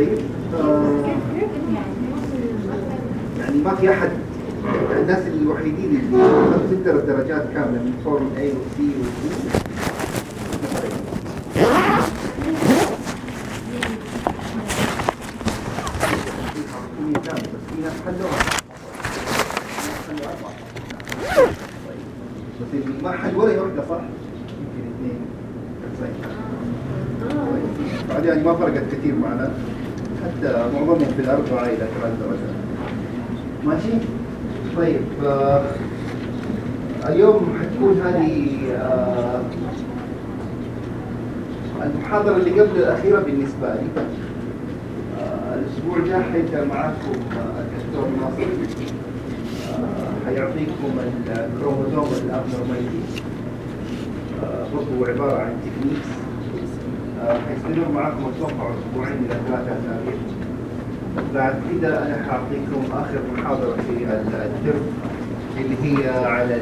طيب. يعني ما في أحد الناس الوحيدين اللي أخذوا ست درجات كاملة من فورم A و D بس في ناس حلوها بس اللي ما حل ولا واحدة صح يمكن اثنين بعد يعني ما فرقت كثير معنا حتى معظمهم في الاربعه إلى ثلاث درجات ماشي؟ طيب آه اليوم حتكون هذه آه المحاضرة اللي قبل الأخيرة بالنسبة لي. آه الأسبوع الجاي حيبدأ معاكم آه، الدكتور ناصر. آه حيعطيكم ال chromosome abnormality آه برضو عبارة عن techniques حيستمر معاكم أتوقع أسبوعين إلى ثلاثة أسابيع. بعد كده أنا حأعطيكم آخر محاضرة في الترم اللي هي على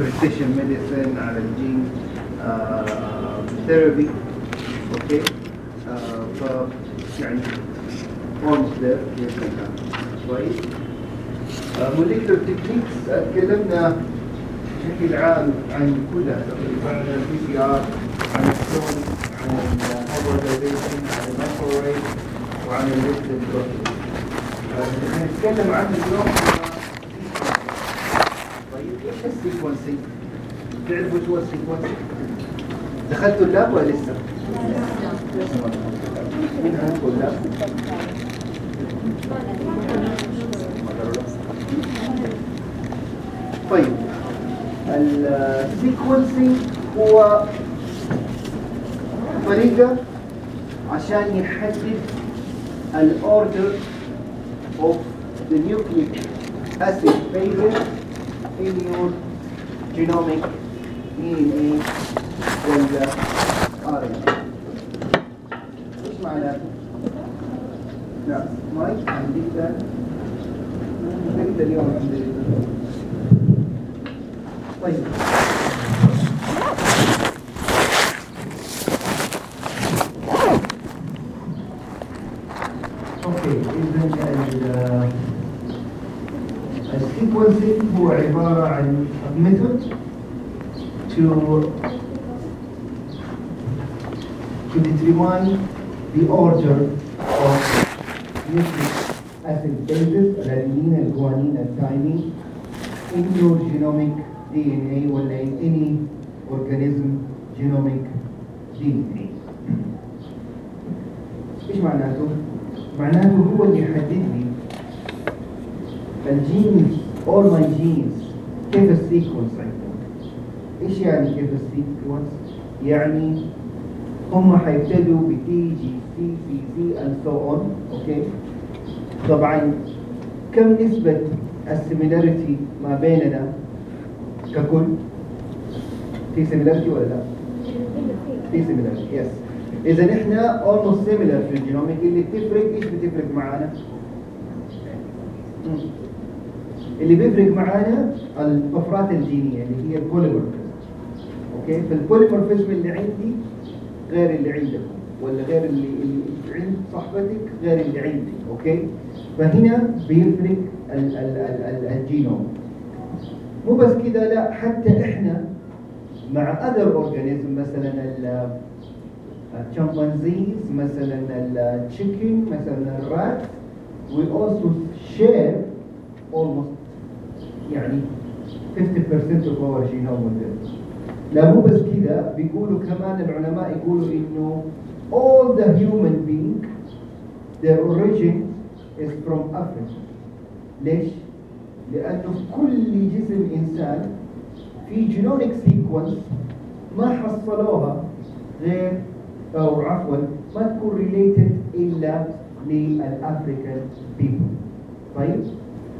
ال precision medicine على ال gene therapy okay؟ ف يعني almost الله كويس. molecular techniques تكلمنا بشكل عام عن كلها تقريبا عن ال PCR عن ال Southern عن ال hybridization عن ال microarray وعن الليست البروتين هنتكلم عنه اليوم طيب إيش ال sequencing؟ تعرفوا شو ال sequencing؟ دخلتوا ال lab ولا لسه؟ مين عندكم ال lab؟ طيب ال sequencing هو طريقة عشان يحدد ال order of the nucleic acid bases in your genomic DNA ولا RNA إيش معناته؟ لا مايك عندك ده نبدا اليوم الحمد لله طيب okay اذا ال sequencing هو عباره عن method to to determine the order of nucleic acid bases الثايمين in your genomic DNA ولا any organism genomic DNA إيش معناته؟ معناته هو اللي يحدد لي الجينز all my genes كيف السيكونس إيش يعني كيف ال sequence؟ يعني هم حيبتدوا And so on okay طبعا كم نسبة ال similarity ما بيننا ككل؟ في similarity ولا لا؟ في similarity yes إذا إحنا almost similar في ال genomic اللي بتفرق إيش بتفرق معانا؟ اللي بيفرق معانا الطفرات الجينية اللي هي ال polymorphism okay فال polymorphism اللي عندي غير اللي عندك ولا غير اللي, اللي عند صاحبتك غير اللي عندي okay؟ فهنا بيفرق ال ال ال ال الجينوم. مو بس كده لا حتى إحنا مع other organism مثلا ال chimpanzees مثلا ال chicken مثلا ال rat we also share almost يعني 50% of our genome with لا مو بس كده بيقولوا كمان العلماء يقولوا إنه all the human being their origin is from Africa. ليش؟ لأنه في كل جسم إنسان في genomic sequence ما حصلوها غير أو عفوا ما تكون related إلا لل African people طيب؟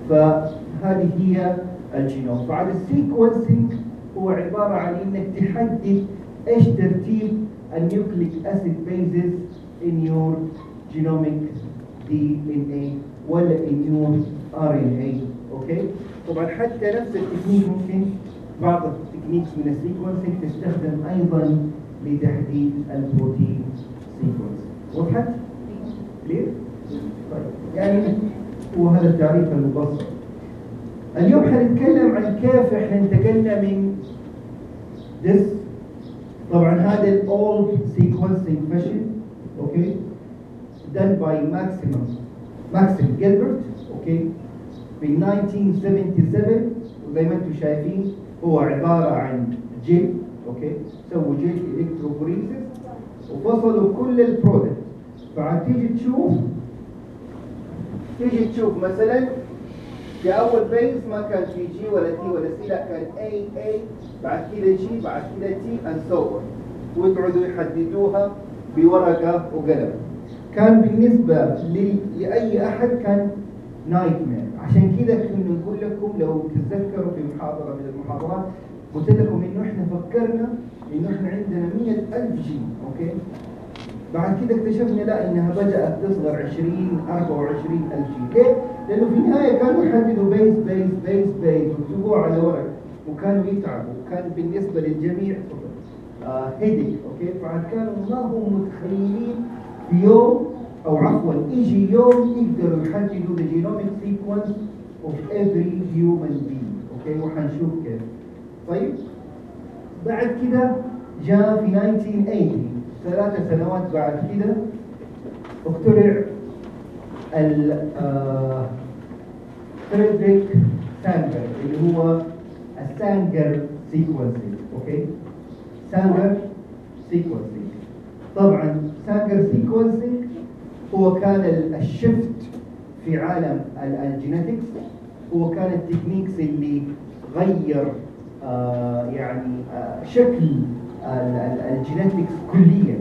فهذه هي الجينوم. بعد ال sequencing هو عبارة عن إنك تحدد إيش ترتيب ال nucleic acid bases in your genomic DNA ولا in your RNA okay طبعا حتى نفس التكنيك ممكن بعض ال techniques من ال sequencing تستخدم أيضا لتحديد ال protein sequence وضحت؟ clear؟ طيب يعني هو هذا التعريف المبسط اليوم حنتكلم عن كيف إحنا انتقلنا من this طبعا هذا ال old sequencing fashion okay done by Maxam Maxam Gilbert okay في 1977 وزي ما أنتم شايفين هو عبارة عن gel okay سووا gel electrophoresis وفصلوا كل ال product بعد تيجي تشوف تيجي تشوف مثلا في أول base ما كان في جي ولا تي ولا سي لا كان A A بعد كده G بعد كده T and so ويقعدوا يحددوها بورقة وقلم. كان بالنسبة لأي أحد كان nightmare عشان كده كنا نقول لكم لو تتذكروا في محاضرة من المحاضرات قلت لكم إنه إحنا فكرنا إنه إحنا عندنا 100000 جي أوكي؟ بعد كده اكتشفنا لا إنها بدأت تصغر 20 24 ألف جي ليه؟ لأنه في النهاية كانوا يحددوا base base base base ويكتبوه على ورق. وكانوا يتعبوا. وكان بالنسبة للجميع آه okay بعد كانوا ما هم متخيلين في يوم أو عفوا يجي يوم يقدروا يحددوا the genomic sequence of every human being okay وحنشوف كيف. طيب. بعد كده جاء في 1980 ثلاثة سنوات بعد كده اخترع ال آه، فريدريك سانجر اللي هو ال Sanger sequencing okay Sanger sequencing طبعا Sanger sequencing هو كان ال- ال shift في عالم ال- ال genetics هو كان ال techniques اللي غير آه يعني آه شكل ال genetics كليا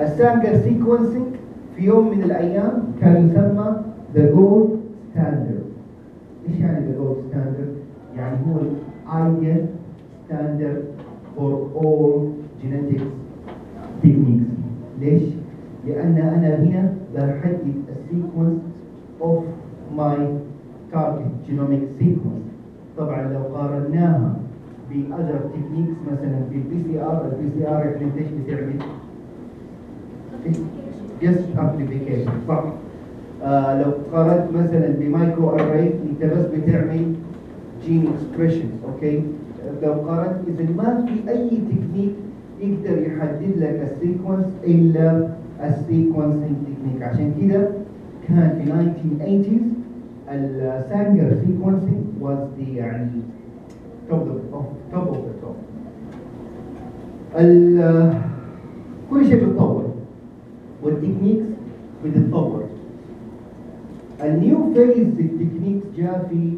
ال Sanger sequencing في يوم من الأيام كان يسمى the gold standard إيش يعني the gold standard؟ يعني هو ال ideal standard for all genetics techniques ليش؟ لأن أنا هنا بحدد ال sequence of my target genomic sequence طبعا لو قارناها ب other techniques مثلا بال PCR ال PCR إحنا إيش بتعمل؟ just amplification صح آه لو قارنت مثلا ب microarray انت بس بتعمل gene expressions okay لو قارنت اذا ما في أي تكنيك يقدر يحدد لك ال sequence إلا ال sequencing technique عشان كده كان في 1980s ال Sanger sequencing was the يعني the top ال- كل شيء بيتطور وال techniques بتتطور ال new phase ال techniques جاء في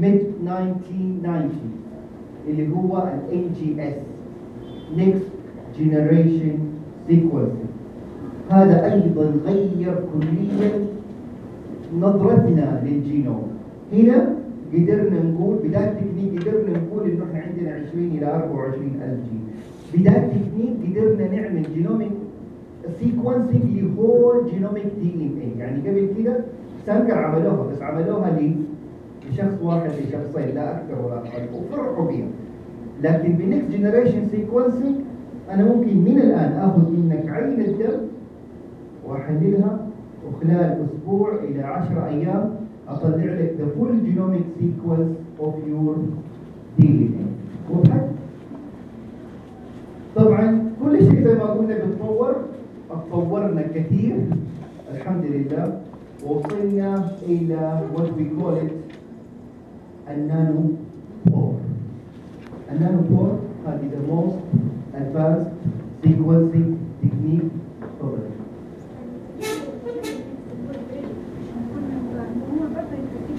mid 1990 اللي هو ال NGS Next Generation Sequencing هذا أيضا غير كليا نظرتنا للجينوم. هنا قدرنا نقول بداية تكنيك قدرنا نقول إنه إحنا عندنا 20 إلى 24 ألف جين. بداية تكنيك قدرنا نعمل genomic sequencing ل whole genomic DNA يعني قبل كده Sanger عملوها بس عملوها لشخص واحد لشخصين لا أكثر ولا أقل وفرحوا بيها. لكن ب next generation sequencing أنا ممكن من الآن آخذ منك عينة الدم وأحللها وخلال أسبوع إلى 10 أيام اطلع لك the full genomic sequence of your DNA وضحت؟ طبعا كل شيء زي ما قلنا بيتطور اتطورنا كثير. الحمد لله وصلنا إلى what we call it النانو بور النانو بور هذه the most advanced sequencing technique طبعا هو برضه يستفيد بالبروجين سيكونس إيه تثبيت لشخص أو شخصين لو إيش الفرق يعني ده تحدد لكل الناس ولا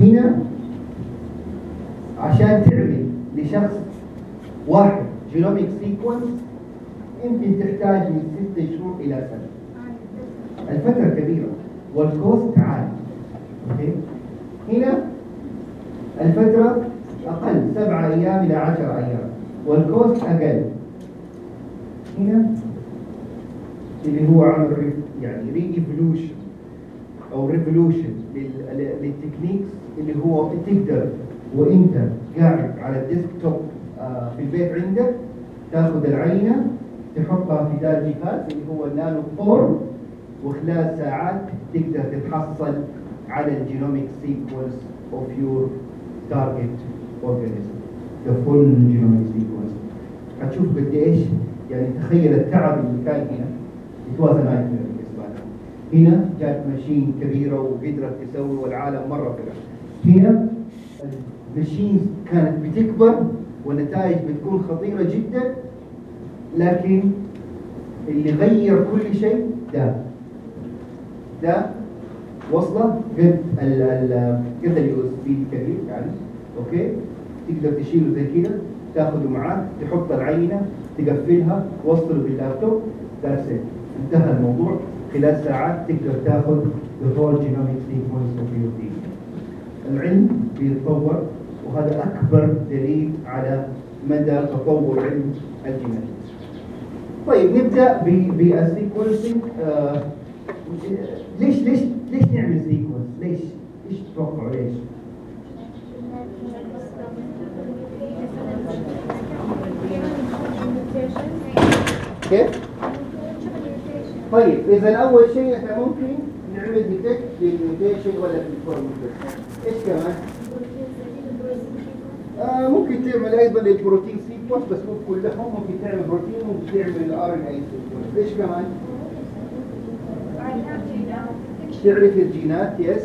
هنا عشان تعمل لشخص واحد genomic sequence يمكن تحتاج من ست شهور إلى سنة. الفترة كبيرة وال cost عالي. okay؟ هنا الفترة أقل سبعة أيام إلى عشرة أيام وال cost أقل. هنا اللي هو عمل يعني re-evolution أو revolution لل techniques اللي هو تقدر وإنت قاعد على ال desktop آه، في البيت عندك تاخذ العينة تحطها في ذا الجهاز اللي هو ال nanopore وخلال ساعات تقدر تتحصل على ال genomic sequence of your target organism the full genomic sequence هتشوف قد إيش يعني تخيل التعب اللي كان هنا. it was a nightmare بالنسبة لهم هنا جات machine كبيرة وقدرت تسوي والعالم مرة فرح هنا ال machines كانت بتكبر والنتائج بتكون خطيرة جدا لكن اللي غير كل شيء ده. ده وصلة قد قد ال USB الكبير يعني okay؟ تقدر تشيله زي كده تاخده معاك تحط العينه تقفلها توصله باللابتوب that's انتهى الموضوع خلال ساعات تقدر تاخذ the whole genomic sequence of your DNA العلم بيتطور وهذا أكبر دليل على مدى تطور علم الجينات طيب نبدأ بال sequencing آه ليش ليش ليش نعمل sequence؟ ليش؟ إيش تتوقعوا ليش؟ كيف؟ طيب إذا أول شيء إحنا ممكن نعمل detect لل mutation ولا في ال formation إيش كمان؟ آه ممكن تعمل أيضا ال protein sequence بس مو كلهم ممكن تعمل بروتين ممكن تعمل ال RNA sequence إيش كمان؟ تعرف الجينات yes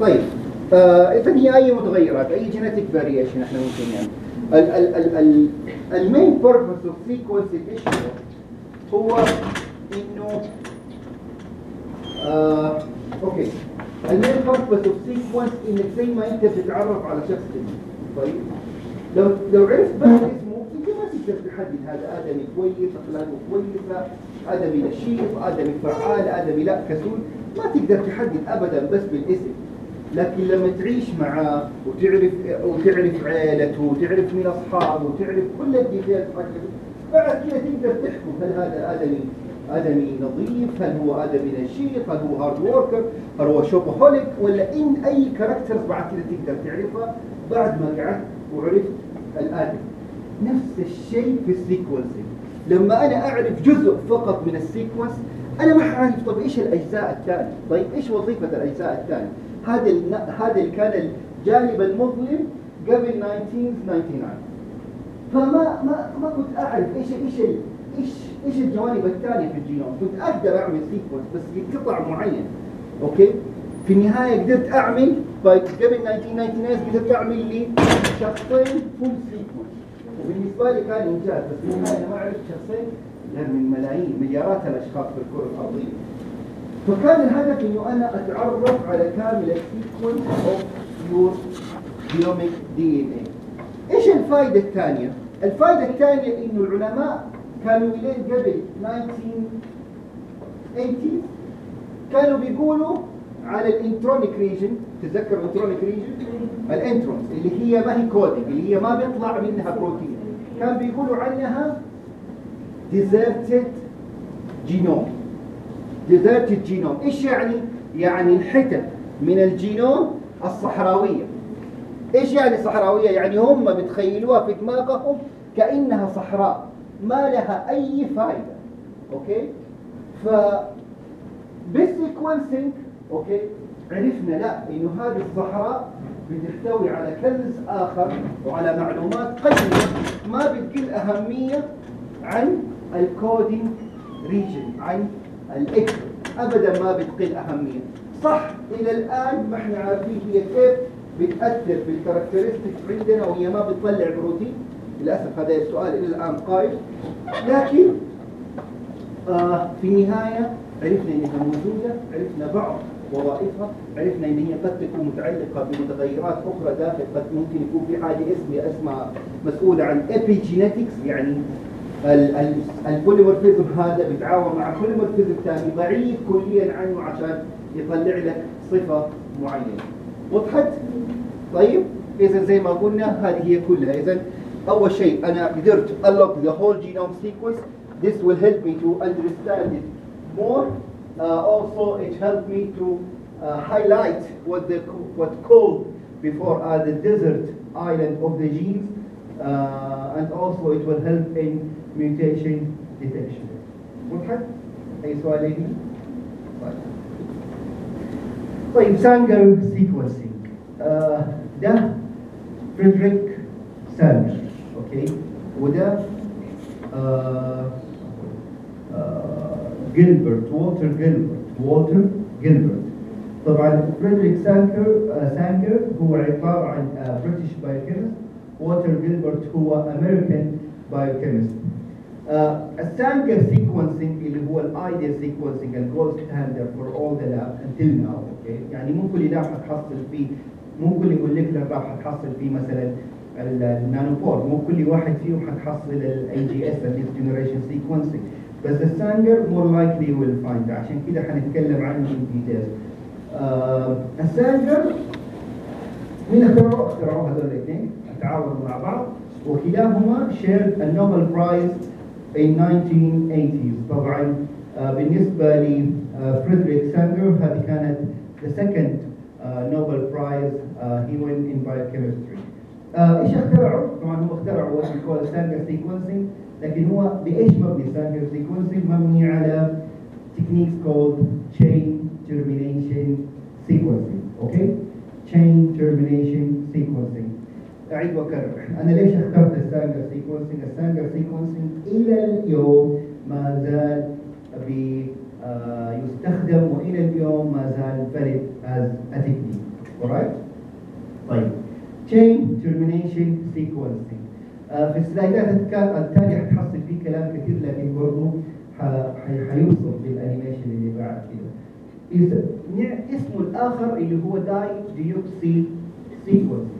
طيب آه اذا هي أي متغيرات؟ أي genetic variation إحنا ممكن نعمل؟ ال main purpose of sequencing هو إنه آه okay ال main purpose of sequence إنك زي ما أنت بتتعرف على شخص طيب. لو لو عرفت بس اسمه أنت ما تقدر تحدد هذا آدمي كويس اخلاقه كويسه آدمي نشيط آدمي فعال آدمي لا كسول. ما تقدر تحدد ابدا بس بالاسم. لكن لما تعيش معاه وتعرف وتعرف عيلته وتعرف مين أصحابه وتعرف كل ال details حقته بعد كده تقدر تحكم هل هذا أدمي أدمي نظيف هل هو أدمي نشيط هل هو hard worker هل هو shopaholic ولا إن أي characters بعد كده تقدر تعرفها بعد ما قعدت وعرفت الأدمي. نفس الشيء في ال sequencing لما أنا أعرف جزء فقط من ال sequence أنا ما حعرف طب إيش الأجزاء الثانية؟ طيب إيش وظيفة الأجزاء الثانية؟ هذا هذا كان الجانب المظلم قبل 1999 فما ما ما كنت أعرف إيش إيش إيش إيش الجوانب الثانية في الجينوم. كنت أقدر أعمل sequence بس بقطع معين. okay؟ في النهاية قدرت أعمل قبل 1999 قدرت أعمل لي شخصين full sequence وبالنسبة لي كان إنجاز بس في النهاية ما عرفت شخصين من ملايين مليارات الأشخاص في الكرة الأرضية. فكان الهدف إنه أنا أتعرف على كامل ال sequence of your genomic DNA إيش الفائده الثانية؟ الفائده الثانية إنه العلماء كانوا قبل 1980 كانوا بيقولوا على ال intronic region تتذكر ال intronic region ال introns اللي هي ما هي coding اللي هي ما بيطلع منها بروتين. كان بيقولوا عنها deserted genome deserted genome إيش يعني؟ يعني الحتت من الجينوم الصحراوية. إيش يعني صحراوية؟ يعني هم بتخيلوها في دماغهم كأنها صحراء ما لها أي فائده okay؟ ف بال sequencing okay؟ عرفنا لا إنه هذه الصحراء بتحتوي على كنز آخر وعلى معلومات قيمه ما بتقل أهمية عن ال coding region عن ال exons. ابدا ما بتقل أهمية. صح إلى الآن ما إحنا عارفين هي كيف بتأثر في ال characteristics عندنا وهي ما بتطلع بروتين. للأسف هذا السؤال إلى الآن قائم. لكن آه في النهاية عرفنا انها موجودة عرفنا بعض وظائفها عرفنا إن هي قد تكون متعلقة بمتغيرات أخرى داخل قد ممكن يكون في حاجة اسمها اسمها مسؤولة عن epigenetics يعني ال polymorphism هذا بيتعاون مع polymorphism ثاني بعيد كليا عنه عشان يطلع لك صفه معينه وضحت؟ طيب اذا زي ما قلنا هذه هي كلها اذا اول شيء أنا قدرت unlock the whole genome sequence this will help me to understand it more uh, also it helped me to uh, highlight what the what called before as the desert island of the genes, uh, and also it will help in mutation detection. وضحت؟ أي سؤال لدي؟ طيب. طيب سانجر sequencing ده فريدريك سانجر okay وده جيلبرت والتر جيلبرت والتر جيلبرت طبعا فريدريك سانجر سانجر هو عبارة عن British biochemist والتر جيلبرت هو American biochemist السانجر sequencing اللي هو الايديال سيكونسينج الجولد ستاندرد فور اول ذا lab انتل ناو أوكي يعني مو كل لاب حتحصل فيه مو كل molecular lab حتحصل فيه مثلا ال nanopore مو كل واحد فيهم حتحصل ال NGS ال next generation sequencing بس السانجر more likely we'll find عشان كده حنتكلم عنه in details السانجر مين اخترعوه؟ اخترعوه هذول الاثنين. تعاونوا مع بعض. وكلاهما shared ال Nobel Prize in 1980s طبعا آه، بالنسبة لفريدريك سانجر هذه كانت the second uh, Nobel Prize uh, he won in biochemistry. آه، ايش اخترعوا؟ طبعا هم اخترعوا what we call Sanger sequencing لكن هو بايش مبني Sanger sequencing؟ مبني على techniques called chain termination sequencing. اوكي؟ chain termination sequencing. أعيد وأكرر. أنا ليش اخترت السانجر sequencing السانجر sequencing إلى اليوم ما زال آه، يستخدم وإلى اليوم ما زال valid a technique. Alright طيب. Chain termination sequencing. آه، في ال slides ات التالية حتحصل فيه كلام كثير لكن برضه حيوصف بال animation اللي بعد كده. اسمه الآخر اللي هو dideoxy sequencing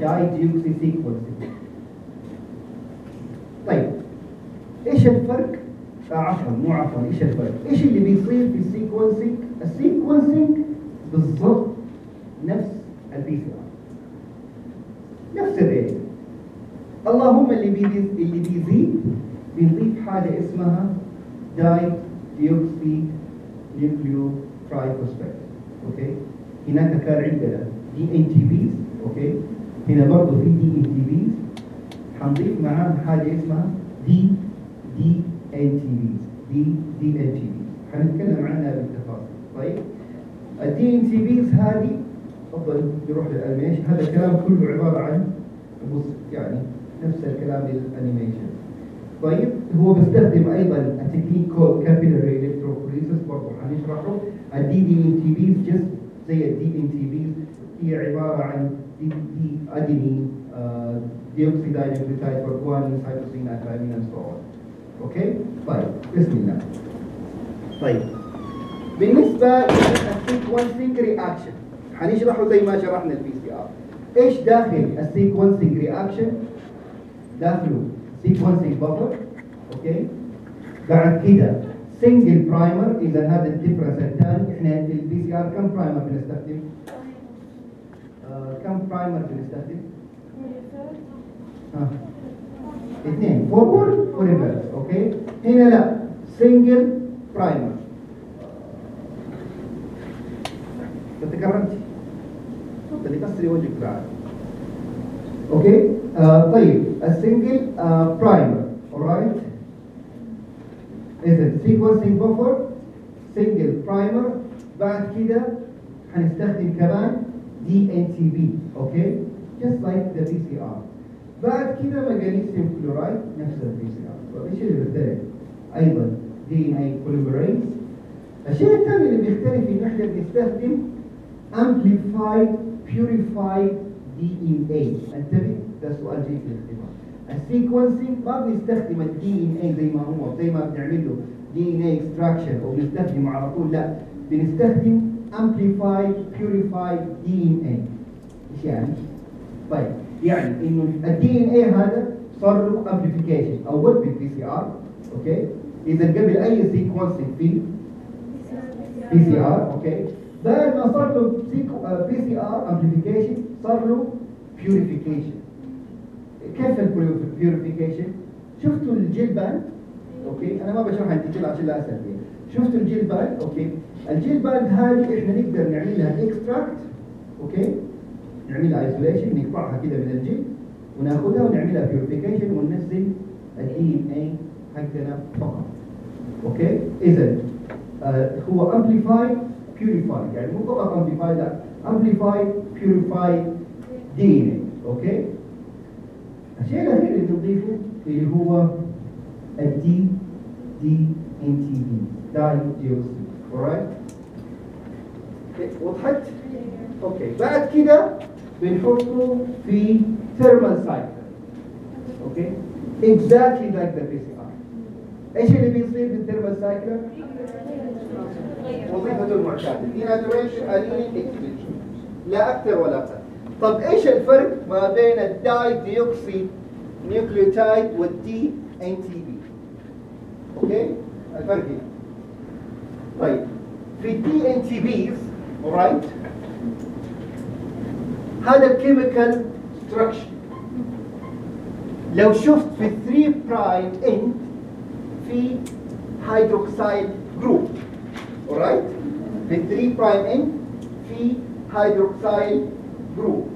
di sequencing طيب إيش الفرق؟ آه عفوا مو عفوا إيش الفرق؟ إيش اللي بيصير في ال sequencing؟ ال sequencing بالضبط نفس ال PCR نفس ال rate اللهم اللي بيزيد اللي بيزيد بنضيف حاجة اسمها dideoxynucleotriphosphate okay؟ هناك كان عندنا dNTPs okay؟ هنا برضه في dNTPs حنضيف معاهم حاجة اسمها دي دي ان تي بيز دي دي ان تي بيز حنتكلم عنها بالتفاصيل. طيب. ال dNTPs هذه افضل نروح للأنيميشن. هذا الكلام كله عبارة عن بص يعني نفس الكلام للأنيميشن. طيب. هو بيستخدم أيضا التكنيك كود كابيلاري الكتروفوريسيس برضه حنشرحه الدي دي ان تي بيز جست زي الدي ان تي بيز هي عبارة عن دي دي ادينين ديوكسيدايد نيوكليوتايد فورجوانين سايتوسين اثامين اند سو أوكي طيب بسم الله. طيب. بالنسبة لل sequencing reaction حنشرحه زي ما شرحنا ال PCR إيش داخل ال sequencing reaction داخله sequencing buffer okay بعد كده single primer إذا هذا ال difference الثاني إحنا في ال PCR كم primer بنستخدم؟ آه كم primer بنستخدم؟ ها اثنين. forward و reverse okay هنا لا. single primer تتكرمتي. تفضلي كسري وجهك بعد. okay آه طيب. ال single آه primer alright اذا sequencing buffer single primer بعد كده هنستخدم كمان dNTP okay just like the PCR بعد كده magnesium chloride نفس ال PCR طيب إيش اللي بيختلف؟ أيضا DNA polymerase الشيء الثاني اللي بيختلف انه إحنا بنستخدم amplified purified DNA انتبه ده سؤال جاي في الاختبار ال sequencing ما بنستخدم ال DNA زي ما هو زي ما بنعمل له DNA extraction أو على طول لا بنستخدم amplified purified DNA إيش يعني؟ طيب يعني انه ال DNA هذا صار له amplification اول بال PCR okay اذا قبل اي sequencing في PCR okay بعد ما صار له PCR amplification صار له purification كيف ال purification شفتوا ال gel band okay أنا ما بشرح ال detail عشان لا أسأل شفتوا ال gel band okay ال gel band هذه إحنا نقدر نعمل لها extract okay? نعملها isolation نقطعها كده من الجلد وناخذها ونعملها purification وننزل ال DNA حقنا فقط. okay? اذا آه هو amplified purified يعني مو فقط amplified لا. amplified purified DNA okay? الشيء الأخير اللي تضيفه اللي هو الدي دي ان تي بي داي ديوكسيد alright? وضحت؟ okay بعد كده بنحطه في thermal cycler okay exactly like the PCR إيش اللي بيصير في ال thermal cycler؟ وظيفته المعتاده denaturation annealing extension لا أكثر ولا أقل. طب إيش الفرق ما بين ال dideoxy nucleotide وال DNTP okay الفرق هنا. طيب. في ال DNTPs alright? هذا ال chemical structure لو شفت في 3 prime end في هيدروكسيد group alright? في 3 prime end في hydroxyl group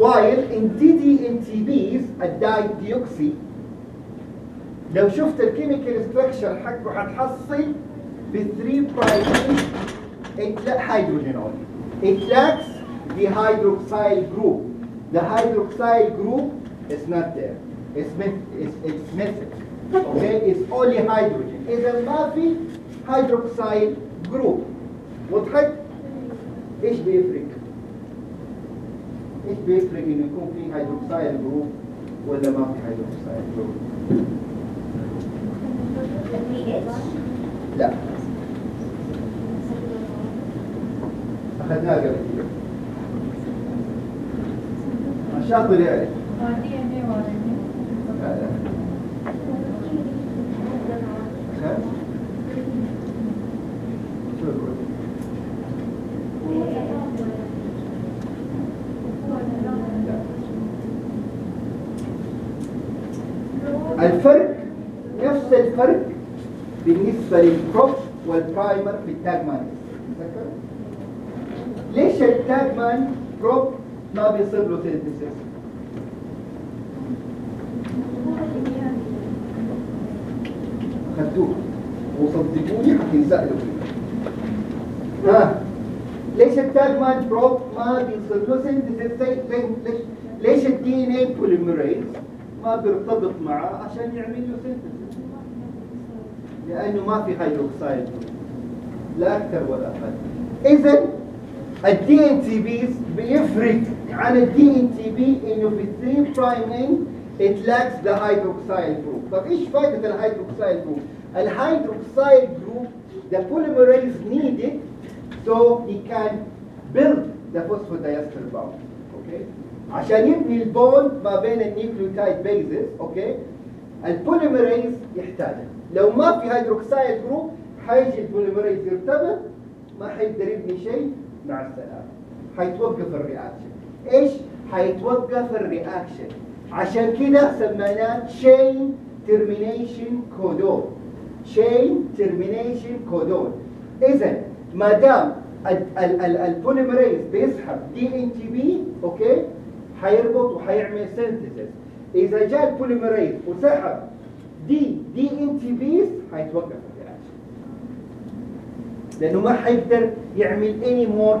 while in DDNTPs ال dideoxy لو شفت ال chemical structure حقه هتحصل ب 3 prime hydrogen only it lacks the hydroxyl group the hydroxyl group is not there it's it's it's missing okay it's only hydrogen اذا ما في hydroxyl group وضحت إيش بيفرق؟ إيش بيفرق انه يكون في hydroxyl group ولا ما في hydroxyl group? لا أخذناها قبل كده. الشاطر يعرف. هذا. ها؟ شو يقول؟ لا. الفرق نفس الفرق للبروب والبرايمر في التاجمان تذكر؟ ليش ال TaqMan probe ما بيصير له synthesis? خدوه وصدقوني حتنسألوا فيه ها ليش ال TaqMan probe ما بيصير له synthesis ليش ليش ال DNA polymerase ما بيرتبط معاه عشان يعمل له synthesis لأنه ما في هيدروكسيد لا أكثر ولا أقل. اذا ال DDNTPs بيفرق عن ال DNTP إنه في 3 prime end it lacks the hydroxyl group. طب إيش فائده ال hydroxyl group ال hydroxyl group the polymerase need it so he can build the phosphodiester bond. Okay? عشان يبني ال bond ما بين ال nucleotide bases okay ال polymerase يحتاجها لو ما في hydroxyl group حيجي ال polymerase يرتبط ما حيقدر يبني شيء مع السلامه حيتوقف ال reaction. إيش؟ حيتوقف ال reaction. عشان كده سميناه chain termination codon. chain termination codon. اذا ما دام ال polymerase بيسحب DNTP okay? حيربط وحيعمل synthesis إذا جاء ال polymerase وسحب دي دي ان تي بيز حيتوقف ال reaction لأنه ما حيقدر يعمل any more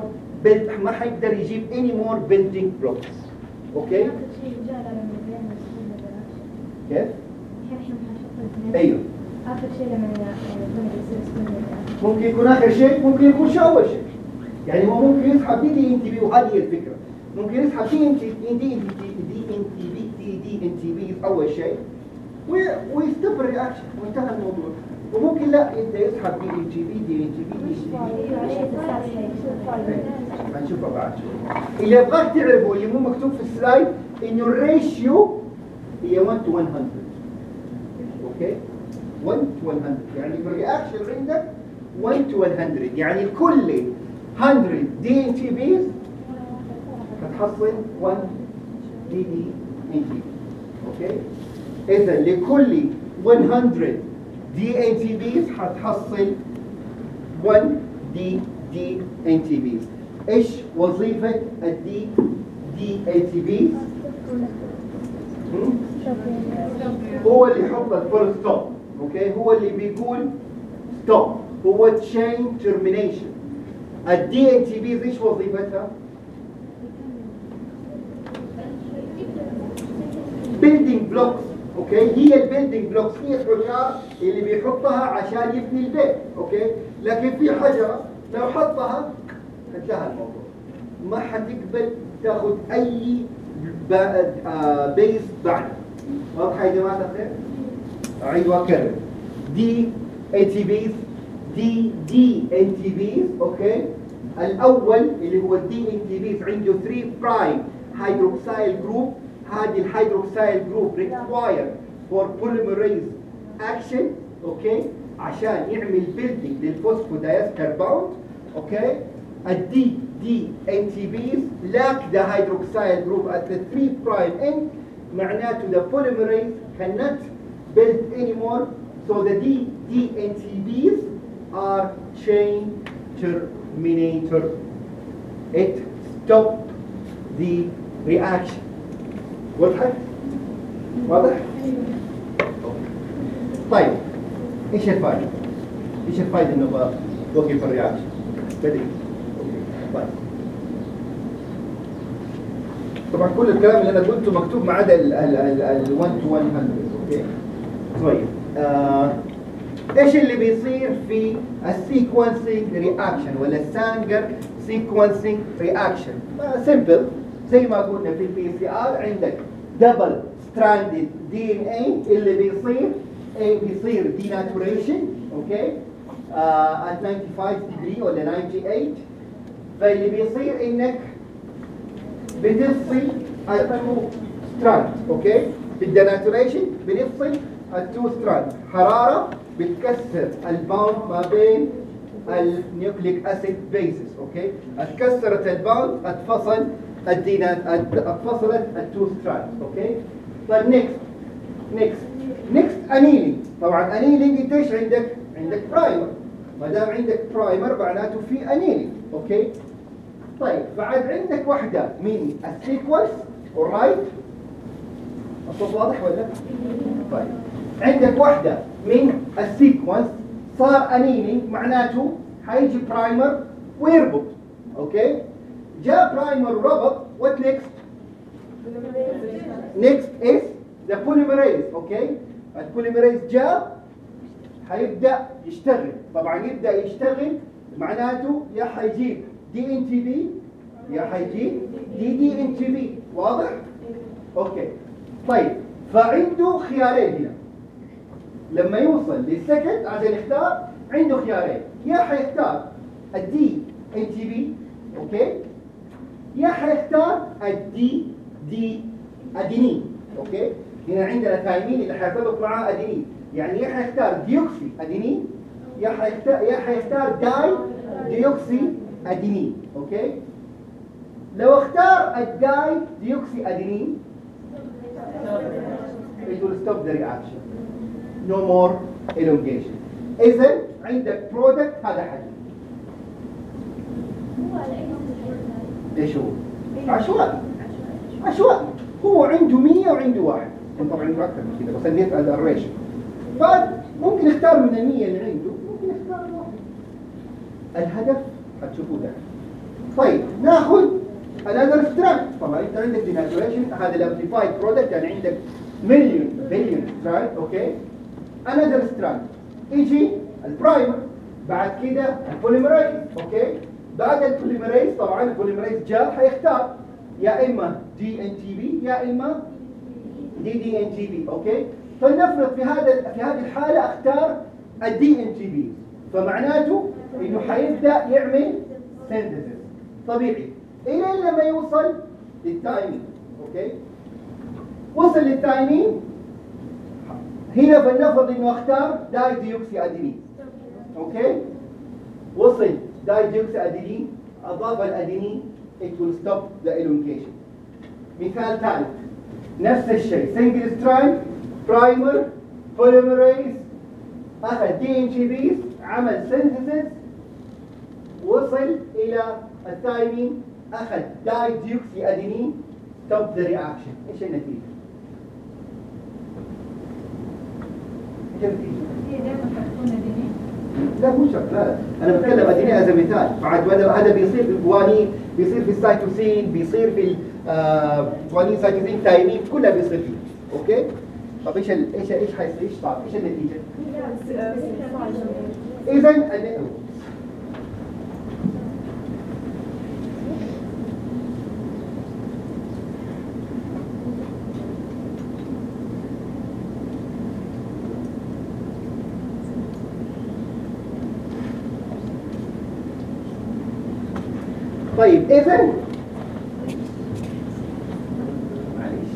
ما حيقدر يجيب any more building blocks okay? كيف؟ أيوه. آخر شيء لما سيكون ممكن يكون آخر شيء ممكن يكون شيء أول شيء؟ يعني هو ممكن يسحب دي دي إن تي بي وهذه هي الفكرة. ممكن يسحب دي إن تي دي دي إن تي بي دي دي إن تي بي أول شيء. ويستمر ال reaction وانتهى الموضوع. وممكن لا انت يسحب دي ان تي بي دي ان تي بي دي هنشوفها بعد شوي. اللي ابغاك تعرفه اللي مو مكتوب في ال slide انه ال ratio هي 1 to 100 okay? 1 to 100 يعني ال reaction عندك 1 to 100 يعني كل 100 دي ان تي بيز هتحصل 1 دي دي ان تي أوكي؟ اذا لكل 100 دي ان تي بيز هتحصل 1 دي دي ان تي بيز إيش وظيفة ال ddNTPs؟ هو اللي يحط ال full stop okay هو اللي بيقول stop هو chain termination ال dNTPs إيش وظيفتها؟ building blocks okay؟ هي ال building blocks هي الحجار اللي بيحطها عشان يبني البيت okay؟ لكن في حجرة لو حطها انتهى الموضوع. ما حتقبل تاخذ أي base بعد واضحه يا جماعة الخير؟ أعيد وأكرر. دي اي تي بيز دي دي ان تي بيز أوكي؟ الأول اللي هو ال dNTPs عنده 3 prime hydroxyl group هذه ال hydroxyl group required for polymerase action okay عشان يعمل building لل phosphodiester bond okay ال ddNTPs lack the hydroxyl group at the 3 prime end معناته the polymerase cannot build anymore so the D DNTBs are chain terminator it stop the reaction وضحت؟ واضح؟ طيب إيش الفائدة؟ إيش الفائدة إنه بوقف ال reaction؟ بدري طيب طبعا كل الكلام اللي أنا قلته مكتوب ما عدا ال ال ال ال 1 to 100 okay طيب آه إيش اللي بيصير في ال sequencing reaction ولا ال Sanger sequencing reaction simple زي ما قلنا في ال PCR عندك double stranded DNA اللي بيصير بيصير denaturation okay at 95 degree ولا 98 فاللي بيصير إنك بتفصل ال two strand okay بال denaturation بنفصل ال two strand حرارة بتكسر ال bond ما بين ال nucleic acid bases okay اتكسرت ال bond اتفصل ال denat اتفصلت ال two strand okay طيب next next next annealing طبعا annealing انت إيش عندك؟ عندك primer ما دام عندك primer معناته في annealing okay طيب بعد عندك واحدة من ال sequence alright الصوت واضح ولا؟ طيب عندك واحدة من ال sequence صار انيمي معناته حيجي primer ويربط okay جاء primer وربط what next? Next is the polymerase okay ال polymerase جاء حيبدا يشتغل. طبعا يبدأ يشتغل معناته يا حيجيب dNTP يا حيجيب دي دي ان تي بي واضح؟ okay طيب فعنده خيارين هنا. لما يوصل لل second عشان يختار عنده خيارين. يا حيختار ال dNTP okay يا حيختار ال dd adenine okay؟ هنا عندنا ثايمين اللي حيرتبط معاه ادينين يعني يا حيختار deoxy adenine يا حيختار يا حيختار dideoxy adenine okay؟ لو اختار ال dideoxy adenine it will stop the reaction. No more elongation. اذا عندك product هذا حجم. إيش هو؟ عشوائي عشوائي هو عنده 100 وعنده واحد. طبعا عنده أكثر من كذا بس اديت فممكن يختار من ال 100 اللي عنده ممكن يختار واحد. الهدف حتشوفوه ده. طيب ناخذ another strand طبعا أنت عندك denaturation هذا ال amplified product يعني عندك مليون بليون strand okay؟ another strand يجي ال primer بعد كده ال polymerase okay؟ بعد ال polymerase طبعا ال polymerase جاء حيختار يا إما dNTP يا إما دي دي ان تي بي أوكي؟ فلنفرض في هذا في هذه الحالة أختار ال dNTP فمعناته إنه حيبدأ يعمل synthesis طبيعي. إلى لما يوصل لل thymine okay؟ وصل للتايمين هنا فلنفرض إنه أختار dideoxy adenine okay؟ وصل. dideoxy adenine اضاف ال adenine it will stop the elongation. مثال ثالث نفس الشيء. single strand primer polymerase أخذ dNTPs عمل synthesis وصل إلى الثايمين أخذ dideoxy adenine stop the reaction إيش النتيجة؟ إيش النتيجة؟ هي دائما تكون دينية لا مو شرط لا. أنا بتكلم adenine as مثال. بعد هذا بيصير في الجوانين بيصير في السيتوسين بيصير في ال guanine cytosine thymine كلها بيصير فيه. okay؟ طب إيش إيش إيش حيصير؟ إيش صار إيش النتيجة؟ اذا معليش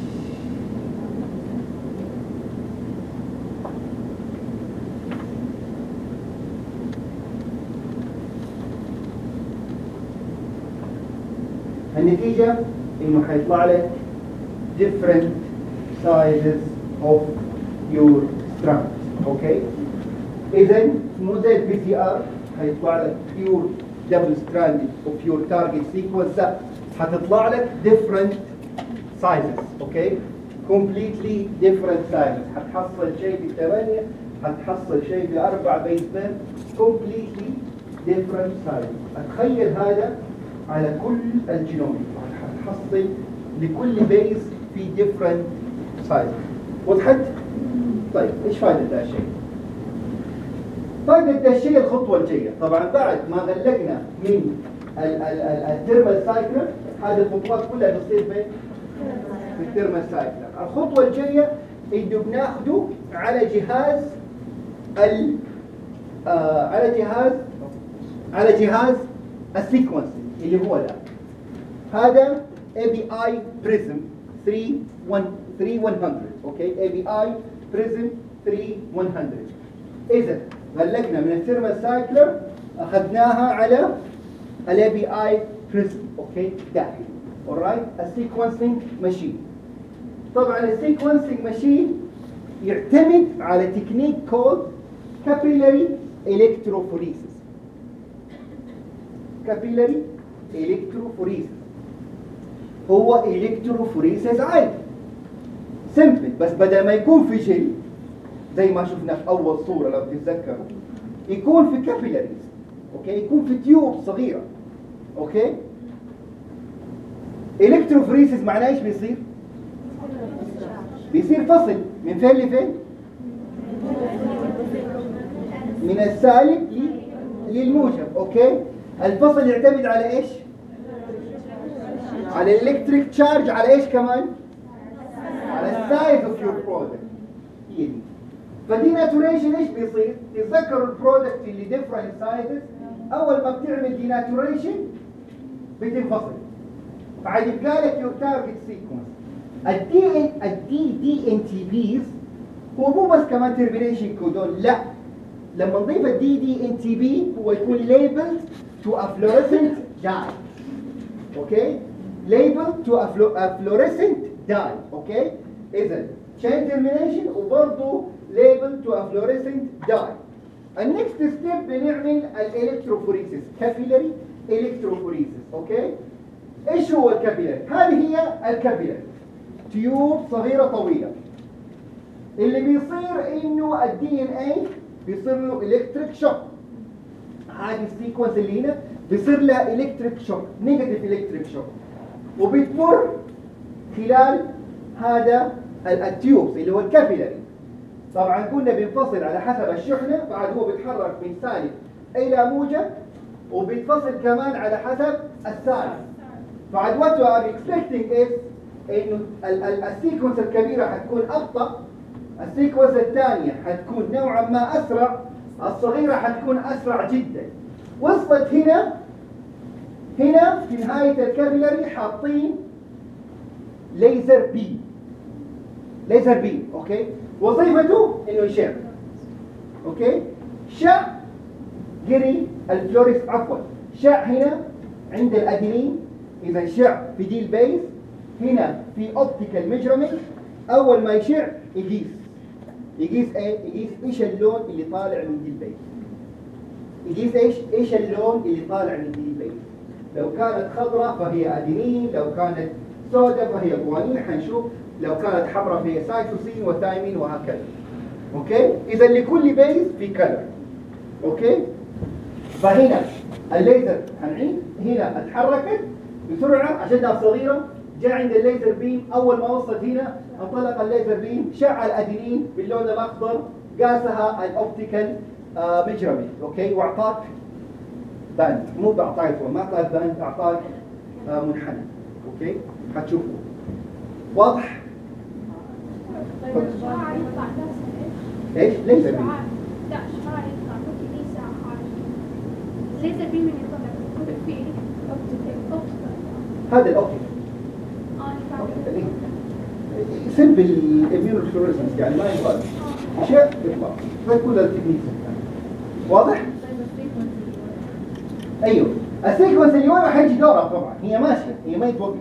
النتيجة إنه حيطلع لك different sizes of your strand. okay اذا مو ال PCR حيطلع لك pure double stranded of your target sequence حتطلع لك different sizes okay completely different sizes حتحصل شيء بثمانية حتحصل شيء بأربع base pair completely different sizes اتخيل هذا على كل الجينوم حتحصل لكل base في different sizes وضحت؟ طيب إيش فائدة ذا الشيء؟ فائدة ذا الشيء الخطوة الجاية. طبعا بعد ما غلقنا من ال thermal cycler هذه الخطوات كلها بتصير؟ في ال thermal cycler. الخطوة الجاية إنه بناخده على جهاز ال آه على جهاز على جهاز ال sequence اللي هو ده. هذا ABI Prism 3100 3100 okay؟ ABI Prism 3100 اذا غلقنا من ال thermal cycler أخذناها على ال ABI Prism okay داخل alright ال sequencing machine طبعا ال sequencing machine يعتمد على technique called capillary electrophoresis. Capillary electrophoresis. هو electrophoresis عادي. simple بس بدل ما يكون في جل زي ما شفنا في أول صورة لو تتذكروا. يكون في capillaries okay؟ يكون في tube صغيرة okay؟ electrophoresis معناه إيش بيصير؟ بيصير فصل. من فين لفين؟ من السالب للموجب okay؟ الفصل يعتمد على إيش؟ على ال electric charge على إيش كمان؟ على ال size of your product ف denaturation إيش بيصير؟ تتذكروا ال product اللي different sizes أول ما بتعمل denaturation بتنفصل. بعد يبقى لك your target sequence ال DN ال ddNTPs هو مو بس كمان termination codon لا. لما نضيف ال ddNTP هو يكون labeled to a fluorescent dye okay flu- a fluorescent dye. okay اذا chain termination وبرضه labeled to a fluorescent dye ال next step بنعمل ال electrophoresis. capillary electrophoresis. okay إيش هو ال capillary هذه هي ال capillary tube صغيرة طويلة. اللي بيصير إنه ال DNA بيصير له electric shock هذه ال sequence اللي هنا بيصير لها electric shock negative electric shock وبتمر خلال هذا ال- ال tubes اللي هو ال capillary طبعا كنا بنفصل على حسب الشحنة بعد هو بيتحرك من سالب إلى موجب وبيتفصل كمان على حسب السالب بعد what you are expecting is ال- ال sequence الكبيرة حتكون أبطأ ال sequence الثانية حتكون نوعا ما أسرع الصغيرة حتكون أسرع جدا. وصلت هنا هنا في نهاية ال capillary حاطين laser beam laser beam okay وظيفته إنه يشع okay؟ شع جري ال fluoresce عفوا. شع هنا عند الادينين إذا شع في دي ال base هنا في optical measurement أول ما يشع يقيس. يقيس إيه؟ يقيس إيش اللون اللي طالع من دي ال base يقيس إيش؟ إيش اللون اللي طالع من دي base لو كانت خضراء فهي ادينين لو كانت سوداء فهي جوانين حنشوف لو كانت حمراء فهي cytosine و thymine وهكذا. okay إذا لكل base في color okay فهنا الليزر هنعيد هنا اتحركت بسرعة عشانها صغيرة. جاء عند ال laser beam أول ما وصلت هنا انطلق ال laser beam شع الادينين باللون الأخضر. قاسها ال optical measurement okay وأعطاك band مو باعطاك ما اعطاك باند أعطاك آه، منحنى. okay حتشوفوا واضح طيب الشعاع يطلع نفسه إيش؟ laser beam لا شعاع يطلع ليزر هذا ال optical آه أنا فاهمة. simple immunofluorescence يعني ما يبغى. أشياء يطلع هذا كل التكنيك واضح؟ أيوه. ال sequence اللي ورا حيجي دورها طبعا. هي ماشية. هي ما يتوقف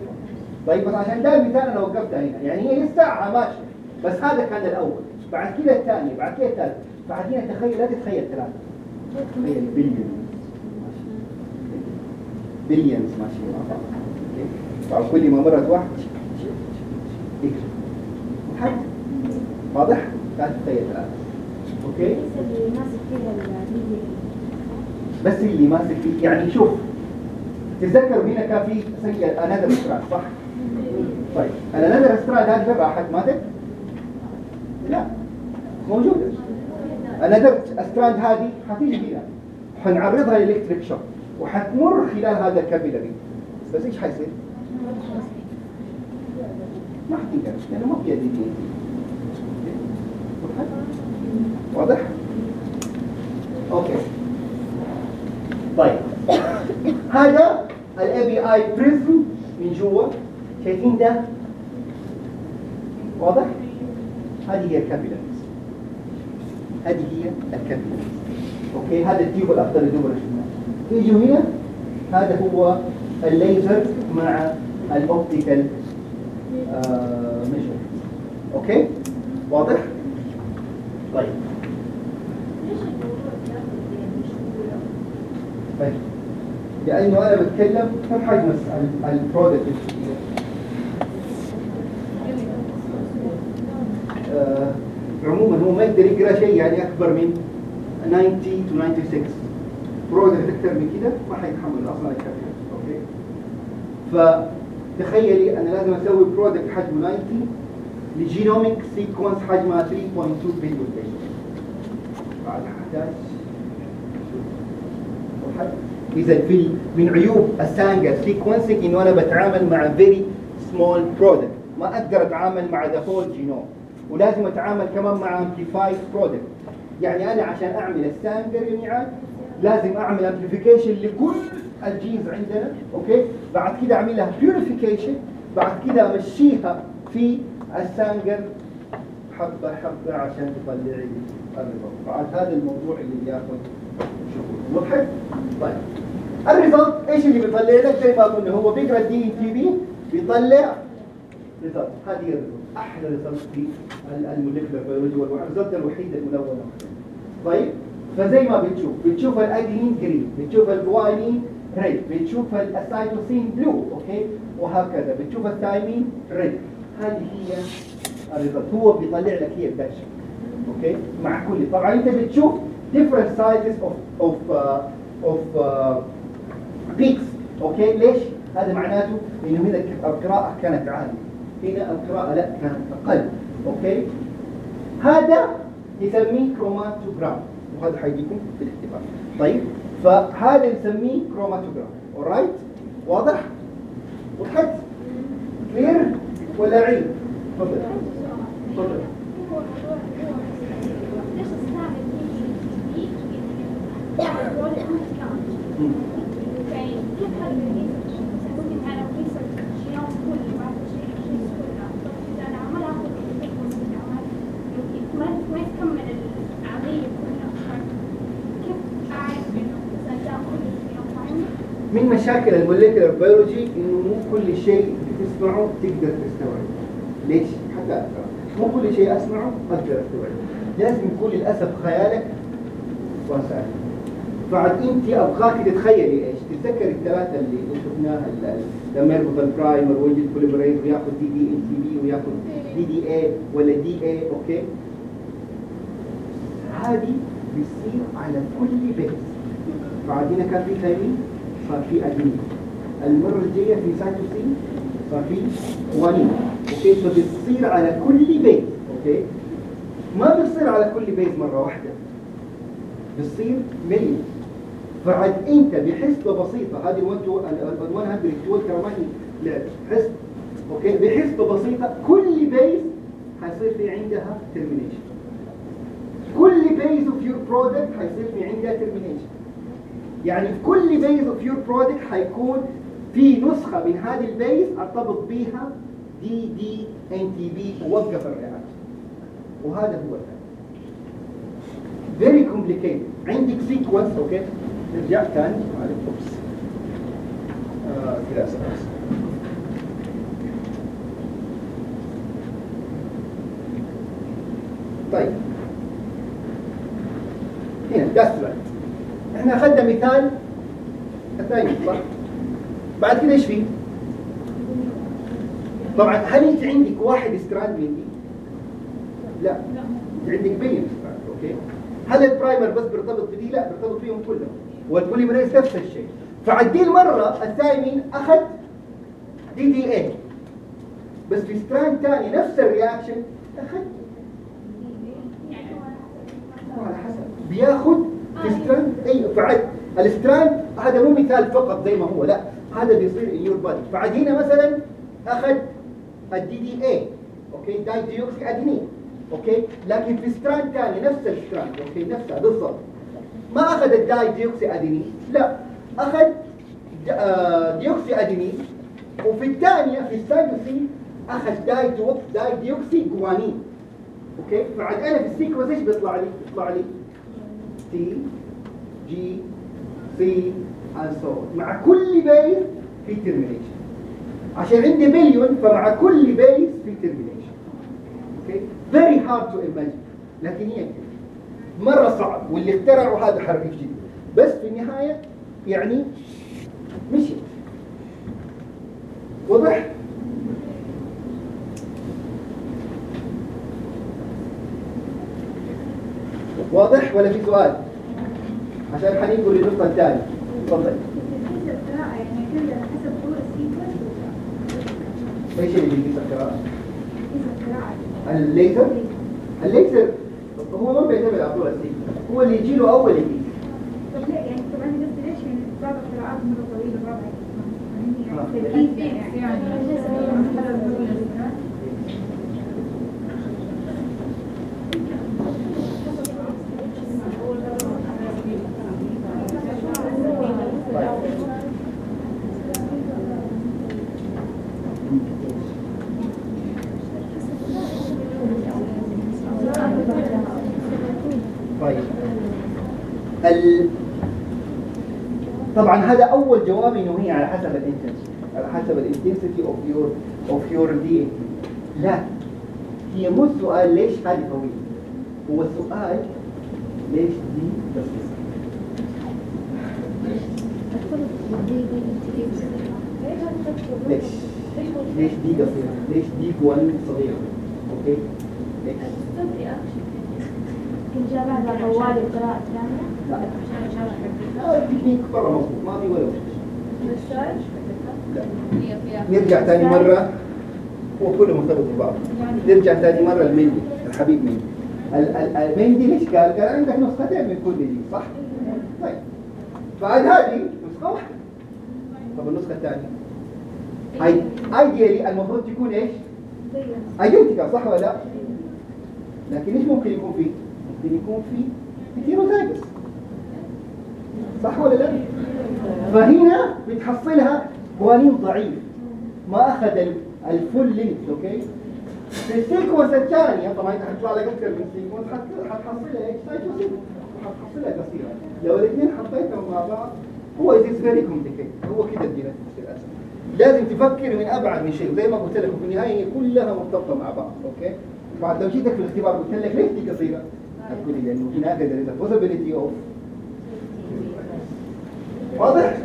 طيب بس عشان ده المثال أنا وقفتها هنا. يعني هي لسه ماشية. بس هذا كان الأول بعد كده الثاني بعد كده الثالث بعدين تخيل لا تتخيل ثلاثة تخيل billion billions ماشيين مع بعض؟ طبعا كل ما مرت واحد حد واضح؟ لا تتخيل ثلاثة okay؟ بس اللي ماسك فيه يعني شوف تتذكروا هنا كان في single another strand صح؟ طيب ال another strand هذه فين راحت ماتت؟ لا. موجودة ال another strand هذه حتيجي هنا حنعرضها لل electric shock وحتمر خلال هذا ال capillary بس إيش حيصير؟ ما حتنقل لأنه ما فيها dd واضح؟ okay. طيب. هذا ABI PRISM من جوا. شايفين ده؟ واضح؟ هذه هي ال capillaries هذه هي ال capillaries okay؟ هذا ال tube الأخضر شفناه. يجوا هنا هذا هو الليزر مع ال optical measure okay؟ واضح؟ طيب. طيب. لأنه أنا بتكلم كم حجم ال- ال product آه، عموما هو ما يقدر يقرأ شيء يعني أكبر من 90 to 96 product أكثر من كده ما حيتحمل أصلا ال capillary okay؟ فتخيلي أنا لازم أسوي product حجمه 90 ل genomic sequence حجمها 3.2 بليون بعد احتاج إذا في من عيوب ال Sanger sequencing إنه أنا بتعامل مع very small product ما أقدر أتعامل مع the whole genome ولازم أتعامل كمان مع amplified product يعني أنا عشان أعمل ال Sanger يا نعال لازم أعمل amplification لكل ال genes عندنا okay؟ بعد كده اعمل لها purification بعد كده أمشيها في ال Sanger حبة حبة عشان تطلع لي ال result هذا الموضوع اللي بياخذ شغل وضحت؟ طيب. ال result إيش اللي بيطلع لك؟ زي ما قلنا هو بيقرأ ال dNTP بيطلع result هذه هي أحلى result في ال molecular biology وال result الوحيد الملونة. طيب؟ فزي ما بتشوف بتشوف ال adenine green بتشوف ال guanine red بتشوف ال cytosine blue okay؟ وهكذا. بتشوف ال thymine red هذه هي ال result. هو بيطلع لك هي ال detection okay؟ مع كل. طبعا أنت بتشوف different sizes of of uh, of uh, peaks. okay؟ ليش؟ هذا معناته إنه هنا القراءه كانت عالية. هنا القراءه لا كانت أقل okay هذا يسميه chromatogram وهذا حيجيكم في الاختبار طيب فهذا نسميه chromatogram alright واضح وضحت clear ولا أعيد تفضل تفضل هو موضوع هو ليش استعمل دي مم. يعني كيف هذا الريسيرش ممكن أنا ريسيرش جينوم كله ما شيء شيء كله اذا أنا عمال اخذ السيكونس عمال يمكن ما ما تكمل العملية كلها كيف اعرف انه مثلا ده كل الجينوم فاهمني؟ من مشاكل الموليكولر بيولوجي إنه مو كل شيء تسمعه تقدر تستوعبه. ليش؟ حتى أقرأ. مو كل شيء أسمعه أقدر أستوعبه. لازم يكون للاسف خيالك واسع. فعاد أنت أبغاك تتخيلي إيش؟ تتذكر الثلاثة اللي شفناها لما يربط ال primer وينجد polymerase وياخذ دي دي ام تي بي وياخذ ddA ولا dA okay؟ هذه بتصير على كل base. بعد هنا كان في ثاني صار في ادمين المرة الجاية في سايتوسين صار في guanine okay؟ فبتصير على كل base okay؟ ما بتصير على كل base مرة واحدة. بتصير مليون فعد أنت بحسبه بسيطه هذه ال 112 ترى ما هي حسب okay؟ بحسبه بسيطه كل base حيصير في عندها termination كل base of your product حيصير في عندها termination يعني في كل base of your product حيكون في نسخة من هذه ال base أرتبط بيها دي دي ان تي بي ووقف ال reaction وهذا هو الفرق very complicated. عندك sequence okay نرجع ثاني معلش. oops آه. طيب هنا ده السؤال إحنا اخذنا مثال الثاني صح؟ بعد كده إيش فيه طبعا هل انت عندك واحد strand من دي لا. عندك بليون strand okay؟ هل ال primer بس بيرتبط بدي؟ لا بيرتبط فيهم كلهم. وال polymerase نفس الشيء. فعدي المرة الثايمين أخذ ddA بس في strand ثاني نفس ال reaction أخذ. على حسب. بياخد في strand أيوه فعد ال strand هذا مو مثال فقط زي ما هو لا. هذا بيصير in your body فعد هنا مثلا أخذ ال ddA okay؟ dideoxy adenine okay؟ لكن في strand ثاني نفس ال strand okay؟ نفسها بالضبط. ما أخذ ال dideoxy adenine؟ لا. أخذ آه، deoxy adenine. وفي الثانية في السايتوسين أخذ dideoxy guanine okay؟ فعد أنا في ال sequence إيش بيطلع لي؟ بيطلع لي TGC and so. مع كل base في termination عشان عندي مليون فمع كل base في termination okay very hard to imagine لكن هي كده. مرة صعب واللي اخترعوا هذا حركه جديد بس في النهاية يعني مشي واضح؟ واضح ولا في سؤال؟ عشان حنيجوا للنقطة الثانية تفضل في القراءة يعني كل على حسب طول السيكونس ولا إيش اللي بيقيس القراءة؟ الليزر؟ الليزر هو ما بيعتمد على طول السيكونس هو اللي يجي له أول يقيس طب لا يعني طبعا قصدي ليش يعني بعض القراءات مرة طويلة بعض آه. يعني تركيز يعني طيب ال... أول جواب إنه هي على حسب ال intensity على حسب ال intensity of your of your دي لا هي مو السؤال ليش هذه طويلة هو السؤال ليش دي بسيطة ليش؟ ليش دي قصيرة؟ ليش دي جوانين صغيرة؟ أوكي؟ ليش؟ نرجع ثاني مرة هو كله مرتبط ببعض نرجع ثاني مرة المندي الحبيب مندي ال- ال- المندي ليش قال؟ قال عندك نسختين من كل دي صح؟ طيب فعاد هذه نسخة واحدة طب النسخة الثانية هاي ideally المفروض تكون إيش؟ identical صح ولا لا؟ لكن إيش ممكن يكون فيه؟ ممكن يكون فيه heterozygous صح ولا لا؟ فهنا بتحصلها قوانين ضعيف ما أخذ ال- ال full length okay؟ في ال sequence الثانية طبعا انت حتطلع لك أكثر من sequence حت- حتحصلها إيش؟ سايكوسيك حتحصلها قصيرة لو الاثنين حطيتهم مع بعض هو is very complicated هو كده للاسف لازم تفكر من أبعد من شيء. زي ما قلت لكم في النهاية هي كلها مرتبطة مع بعض أوكي بعد لو جيتك في الاختبار قلت لك ليش دي قصيرة. هتقولي لأنه هناك there is a possibility of واضح؟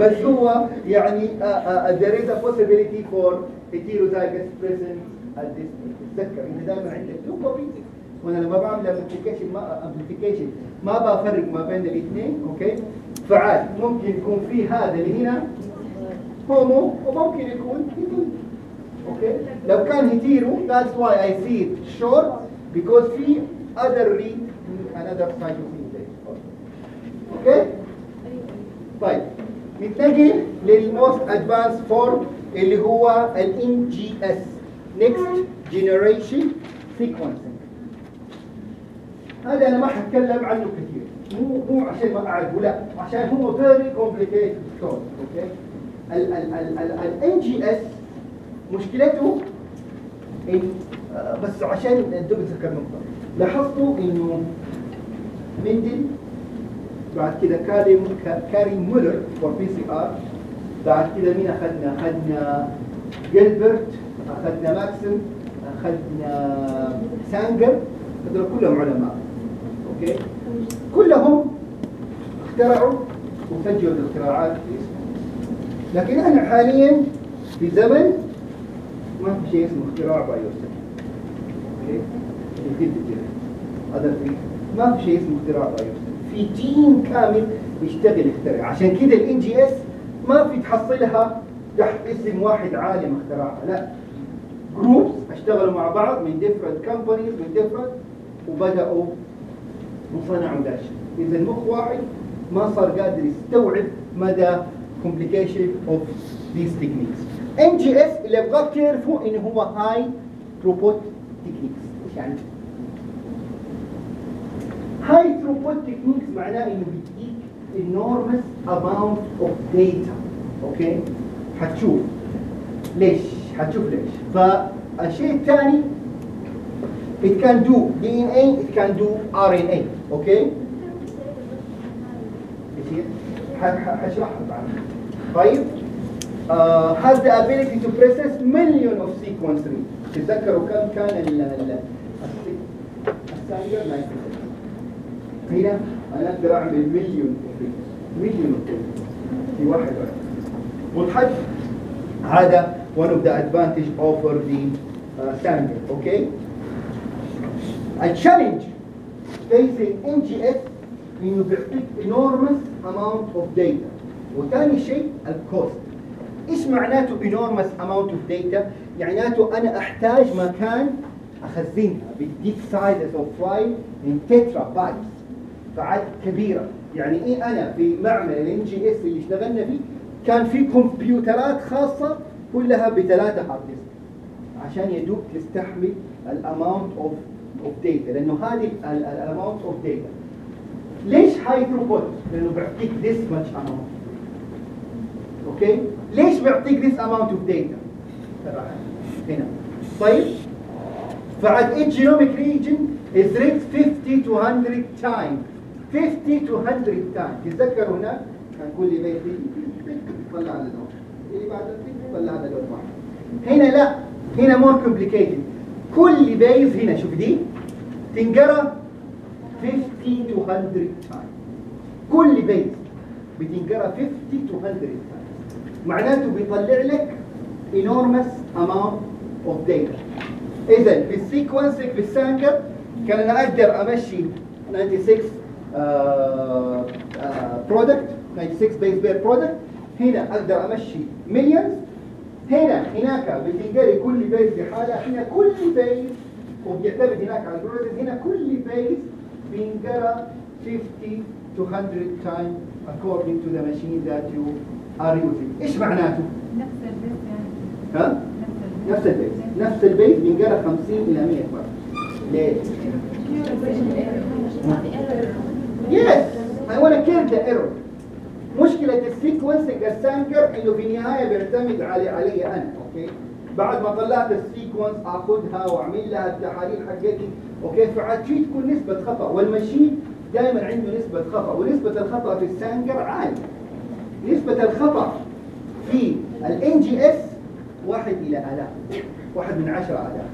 بس هو يعني uh, uh, there is a possibility for heterozygous present at this تتذكر إن دائما عندك two copies وأنا لما بعمل amplification ما amplification ما بفرق ما بين الاثنين okay فعاد ممكن يكون في هذا اللي هنا homo وممكن يكون hetero okay لو كان hetero why I see it short because في other read another cytosine there okay طيب نتجه لل most advanced form اللي هو ال NGS Next Generation Sequencing. هذا أنا ما حتكلم عنه كثير. مو مو عشان ما أعرفه لا. عشان هو complicated. Code okay ال ال ال ال ال NGS مشكلته بس عشان ندوب ذكر نقطة. لاحظتوا إنه مندل بعد كده كاري كاري مولر for PCR بعد كده مين أخذنا؟ أخذنا جيلبرت أخذنا ماكسم أخذنا سانجر. هذول كلهم علماء. okay؟ كلهم اخترعوا وسجلوا الاختراعات في لكن إحنا حاليا في زمن ما في شيء اسمه اختراع بايوسيل okay هذا ما في شيء اسمه اختراع بايوسيل في team كامل يشتغل يخترع عشان كده ال NGS ما في تحصلها تحت اسم واحد عالم اخترعها لا. groups اشتغلوا مع بعض من different companies من different وبدأوا وصنعوا ذا الشيء إذا المخ واحد ما صار قادر يستوعب مدى complication of these techniques. NGS اللي ابغاك تعرفوا انه هو high throughput techniques. إيش يعني؟ high throughput techniques معناه انه بيديك enormous amount of data. okay حتشوف ليش حتشوف ليش فالشيء الثاني it can do DNA it can do RNA okay حشرحها بعد طيب uh, has the ability to process million of sequence reads تتذكروا كم كان ال ال السانجر 96 هنا انا اقدر اعمل مليون مليون في واحد واحد والحد هذا one of the advantage over the uh, sanger okay a challenge facing NGS انه بيعطيك enormous amount of data وثاني شيء الكوست إيش معناته enormous amount of data. معناته أنا أحتاج مكان أخزنها بديك sizes of file من terabytes فعد كبيرة. يعني إيه أنا في معمل ال NGS اللي اشتغلنا فيه كان في كمبيوترات خاصة كلها بثلاثة hard عشان يدوب تستحمل ال amount of of data لأنه هذه ال amount of data ليش high throughput؟ لأنه بيعطيك this much amount. okay ليش بيعطيك this amount of data؟ هنا طيب فعد each genomic region is read 50 to 100 times. 50 to 100 times. تتذكروا هناك كان كل base طلع على لون اللي بعد طلع على واحد. هنا لا. هنا more complicated. كل base هنا. شوف دي. تنقرأ 50 to 100 times. كل base بتنقرأ 50 to 100 times. معناته بيطلع لك enormous amount of data. إذا في ال sequencing في السانجر كان أنا أقدر أمشي 96 product 96 base per product هنا أقدر أمشي millions هنا هناك بتنقري كل base بحالها هنا كل base وبيعتمد هناك على ال process هنا كل base بينقرأ 50 to 100 times according to the machine that you are using إيش معناته؟ نفس ال base يعني ها؟ نفس ال base نفس البيت نفس البيت بينقرا 50 إلى 100 مره ليه؟ I want to kill the error. مشكلة ال sequencing السانجر إنه في النهاية بيعتمد علي علي أنا، okay؟ بعد ما طلعت ال sequence آخذها وأعمل لها التحاليل حقتي، أوكي؟ فعاد في تكون نسبة خطأ وال machine دائما عنده نسبة خطأ ونسبة الخطأ في ال Sanger عالية. نسبة الخطأ في NGS واحد إلى آلاف، واحد من عشرة آلاف،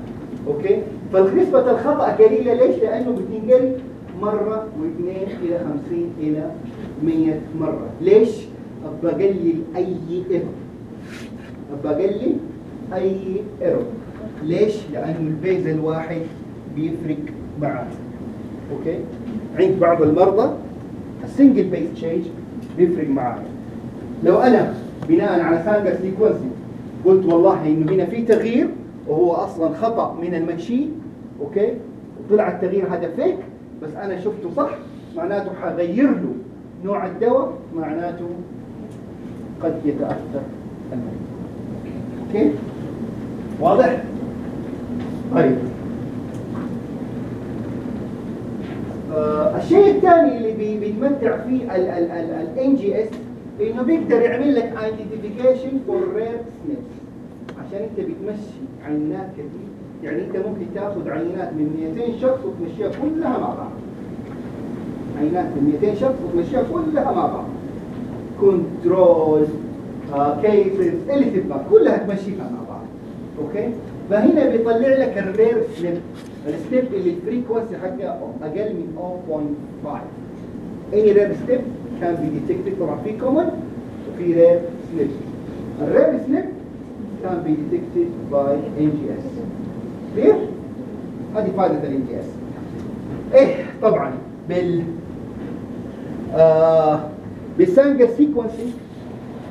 أوكي؟ فنسبة الخطأ قليلة ليش؟ لأنه بتنقل مرة واثنين إلى خمسين إلى مية مرة ليش؟ أبى أقلل أي error أبى أقلل أي error ليش؟ لأنه ال base الواحد بيفرق معاه أوكي؟ عند بعض المرضى ال single base change بيفرق معاه لو أنا بناء على سانجر sequencing قلت والله إنه هنا في تغيير وهو أصلا خطأ من ال machine أوكي؟ وطلع التغيير هذا فيك بس أنا شفته صح معناته حغير له نوع الدواء معناته قد يتأثر المريض. أوكي؟ واضح؟ طيب. آه الشيء الثاني اللي بي بيتمتع فيه ال NGS إنه بيقدر يعمل لك identification for rare SNPs عشان أنت بتمشي عينات كثير. يعني أنت ممكن تأخذ عينات من 200 شخص وتمشيها كلها مع بعض. عينات من 200 شخص وتمشيها كلها مع بعض. control cases اللي تبغى. كلها تمشيها مع بعض. أوكي؟ فهنا بيطلع لك ال rare SNP ال SNP اللي ال frequency حقها أقل من 0.5 أي rare SNP be detected طبعا في common وفي rare SNP ال rare SNP كان be detected by NGS clear هذه الان جي اس إيه طبعا بال آه بال Sanger sequencing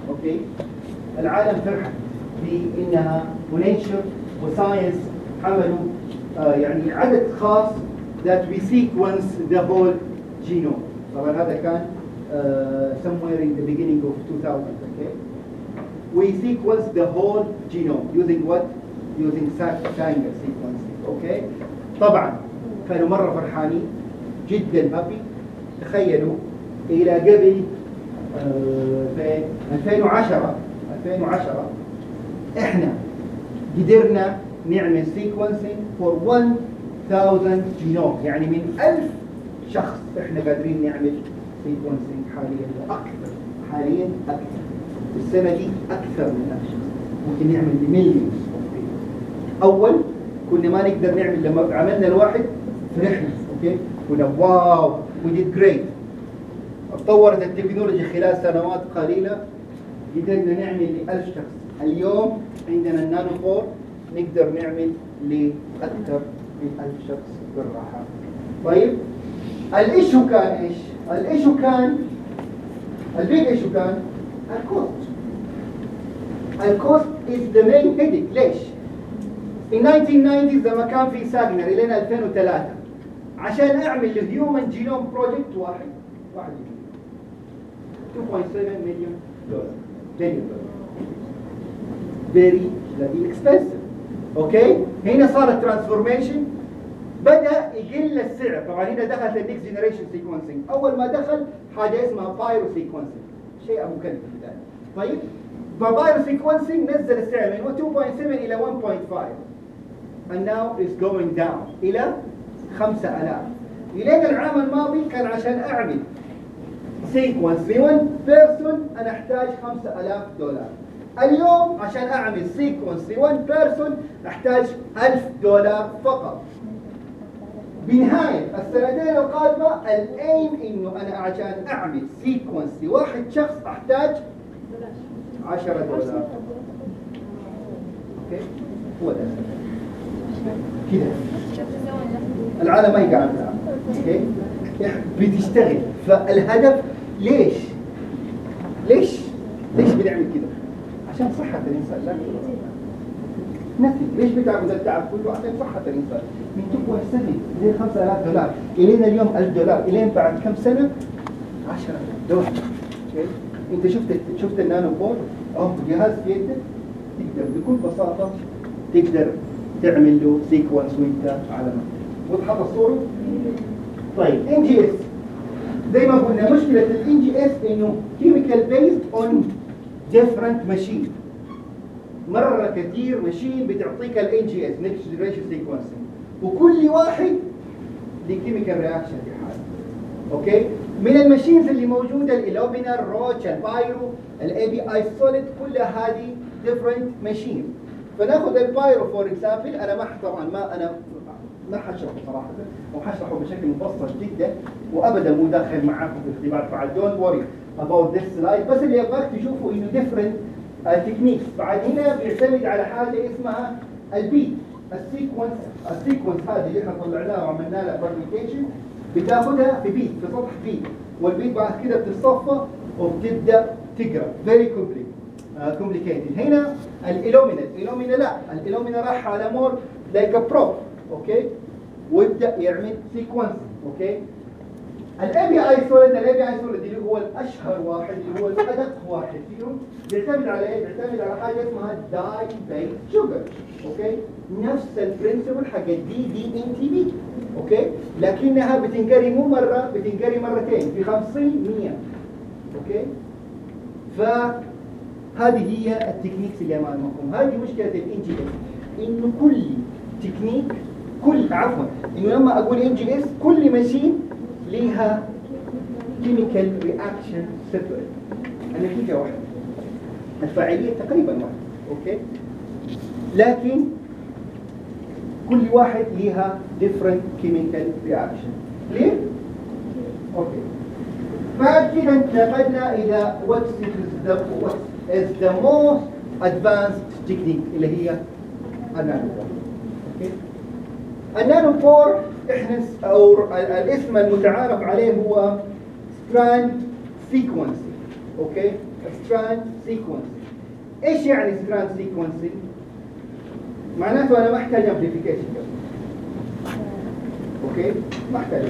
أوكي العالم فرح بإنها و Nature و Science عملوا آه يعني عدد خاص that we sequence the whole genome. طبعا هذا كان uh, somewhere in the beginning of 2000 okay? We sequence the whole genome using what? Using Sanger sequencing okay? طبعا كانوا مرة فرحانين جدا happy تخيلوا إلى قبل في 2010 2010 إحنا قدرنا نعمل sequencing for 1000 جينوم يعني من 1000 شخص إحنا قادرين نعمل sequencing حاليا وأكثر حاليا أكثر. السنة دي أكثر من 1000 شخص ممكن نعمل بمليون أول كنا ما نقدر نعمل لما عملنا الواحد فرحنا أوكي؟ كنا wow we did great تطورت التكنولوجيا خلال سنوات قليلة. قدرنا نعمل ل 1000 شخص. اليوم عندنا ال nanopore نقدر نعمل لأكثر من 1000 شخص بالراحة. طيب ال issue كان إيش؟ ال issue كان ال big issue كان؟ ال cost ال cost is the main headache. ليش؟ in 1990 لما كان في Sanger إلين 2003 عشان أعمل ال human genome project واحد. واحد. 2.7 مليون دولار مليون دولار very bloody expensive. أوكي هنا صارت transformation بدأ يقل السعر. طبعا هنا دخلت ال next generation sequencing أول ما دخل حاجة اسمها pyrosequencing شيء مكلف في البدايه طيب؟ ف pyrosequencing نزل السعر من 2.7 إلى 1.5 and now it's going down إلى 5000 إلين العام الماضي كان عشان أعمل sequence ل one person أنا أحتاج 5000 دولار. اليوم عشان أعمل sequence ل one person أحتاج 1000 دولار فقط. بنهاية السنتين القادمة ال aim إنه أنا عشان أعمل sequence لواحد شخص أحتاج 10 دولار. أوكي؟ هو ده. كده. العالم ما تلعب أوكي؟ بتشتغل. فالهدف ليش؟ ليش؟ ليش بنعمل كده؟ عشان صحة الإنسان. لا. نفي. ليش بتعمل التعب كله عشان صحة الإنسان من 2.7 إلى 5000 دولار. إلينا اليوم 1000 دولار. إلين بعد كم سنة؟ 10000 دولار. أوكي؟ أنت شفت شفت ال nanopore؟ أو جهاز في يدك تقدر بكل بساطة تقدر تعمل له sequence وأنت على مكتب وضحت الصورة؟ طيب NGS. زي ما قلنا مشكلة ال NGS إنه chemical based on different machine مرة كثير machine بتعطيك NGS next generation sequencing وكل واحد ل chemical reaction لحاله أوكي من ال machines اللي موجودة ال Illumina Roche ال pyro ال ABI SOLiD كلها هذه different machine فناخذ ال pyro for example أنا ما طبعا ما أنا ما حشرحه صراحة. وحشرحه بشكل مبسط جدا وابدا مو داخل معاكم في الاختبار فعل don't worry about this slide. بس اللي أبغاك تشوفوا إنه different techniques بعد هنا بيعتمد على حاجة اسمها البيت. ال sequence ال sequence هذه اللي إحنا طلعناها وعملنا لها permutation بتاخذها في bead في سطح bead. وال bead بعد كده بتتصفى وبتبدأ تقرأ. very complicated هنا ال Illumina ال Illumina لا. ال Illumina راح على more like probe okay؟ ويبدأ يعمل sequence okay؟ ال ABI SOLiD ال ABI SOLiD اللي هو الأشهر واحد اللي هو الأدق واحد فيهم بيعتمد على إيه؟ بيعتمد على حاجة اسمها di-base sugar okay؟ نفس ال principle حق ال ddNTP okay؟ لكنها بتنقري مو مرة بتنقري مرتين في 50 100 okay؟ فهذه هي ال techniques اللي امامكم هذه مشكلة ال NGS إنه كل تكنيك كل عفوا إنه لما أقول NGS كل machine ليها chemical reaction separate النتيجه واحدة. الفاعلية تقريبا واحدة okay؟ لكن كل واحد ليها different chemical reaction. ليه؟ okay. بعد كده انتقلنا إلى what is the what is the most advanced اللي هي ال nanopore okay؟ ال nanopore إحنا س- أو ال- الاسم المتعارف عليه هو strand sequencing. okay strand sequencing. إيش يعني strand sequencing? معناته أنا ما أحتاج amplification. okay ما أحتاج.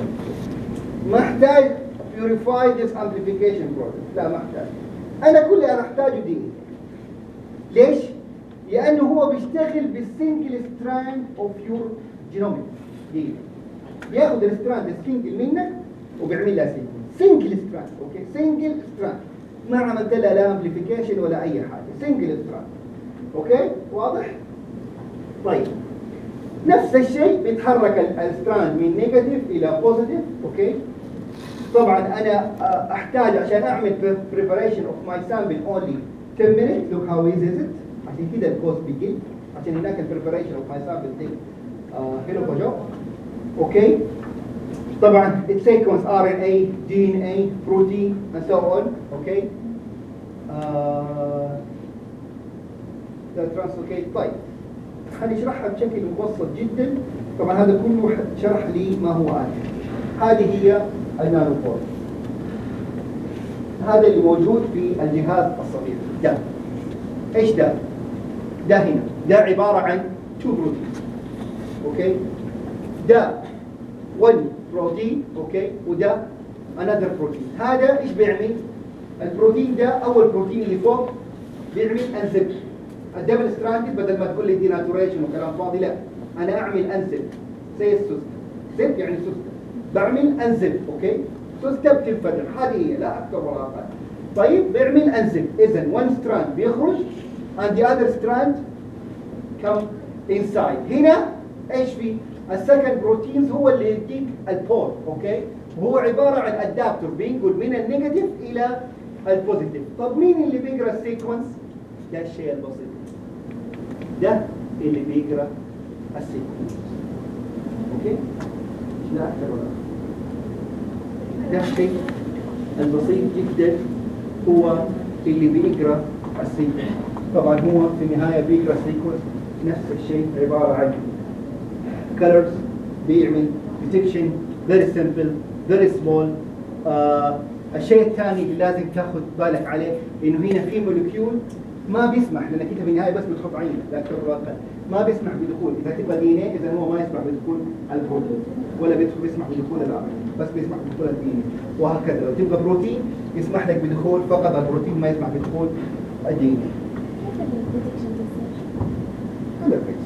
ما أحتاج purify this amplification process. لا ما أحتاج. أنا كل اللي أنا أحتاجه DNA ليش؟ لأنه هو بيشتغل بال single strand of your genomic DNA بياخد ال strand ال single منك وبيعمل لها single single strand okay single strand ما عملت لها لا amplification ولا أي حاجة. single strand okay واضح؟ طيب. نفس الشيء بيتحرك ال- ال strand من negative إلى positive okay طبعا أنا آه، أحتاج عشان أعمل preparation of my sample only 10 minutes. Look how easy is it. عشان كده ال cost بيقل عشان هناك ال preparation of my sample take uh, هنا فوجو okay طبعا it sequence RNA DNA protein and so on. okay ده translocate طيب هنشرحها بشكل مبسط جدا. طبعا هذا كله شرح لي ما هو آتي هذه هي ال nanopore هذا اللي موجود في الجهاز الصغير. ده إيش ده؟ ده هنا. ده عبارة عن two protein okay ده 1 protein okay وده another بروتين هذا إيش بيعمل؟ البروتين ده أول بروتين اللي فوق بيعمل unzip ال double stranded بدل ما تقول لي denaturation وكلام فاضي لا. أنا أعمل unzip زي السوسته zip يعني سوسته بعمل unzip okay سوسته بتنفجر. هذه هي لا أكثر ولا أقل. طيب بيعمل unzip اذا one strand بيخرج and the other strand come inside. هنا إيش في؟ ال second proteins هو اللي يديك ال pull okay وهو عبارة عن adaptor بينقل من ال negative إلى ال positive طب مين اللي بيقرأ ال sequence ده الشيء البسيط. ده اللي بيقرأ ال sequence okay لا أكثر ولا. ده الشيء البسيط جدا. هو اللي بيقرأ ال sequence طبعا هو في النهاية بيقرأ ال sequence نفس الشيء عبارة عن colors بيعمل detection very simple very small. آه الشيء الثاني اللي لازم تاخذ بالك عليه إنه هنا في molecule ما بيسمح لأنك أنت في النهاية بس بتحط عينتك لا أكثر ولا ما بيسمح بدخول. إذا تبغى DNA إذا هو ما يسمح بدخول البروتين ولا بيدخل بيسمح بدخول ال RNA بس بيسمح بدخول ال DNA وهكذا. لو تبغى بروتين يسمح لك بدخول فقط البروتين ما يسمح بدخول ال DNA كيف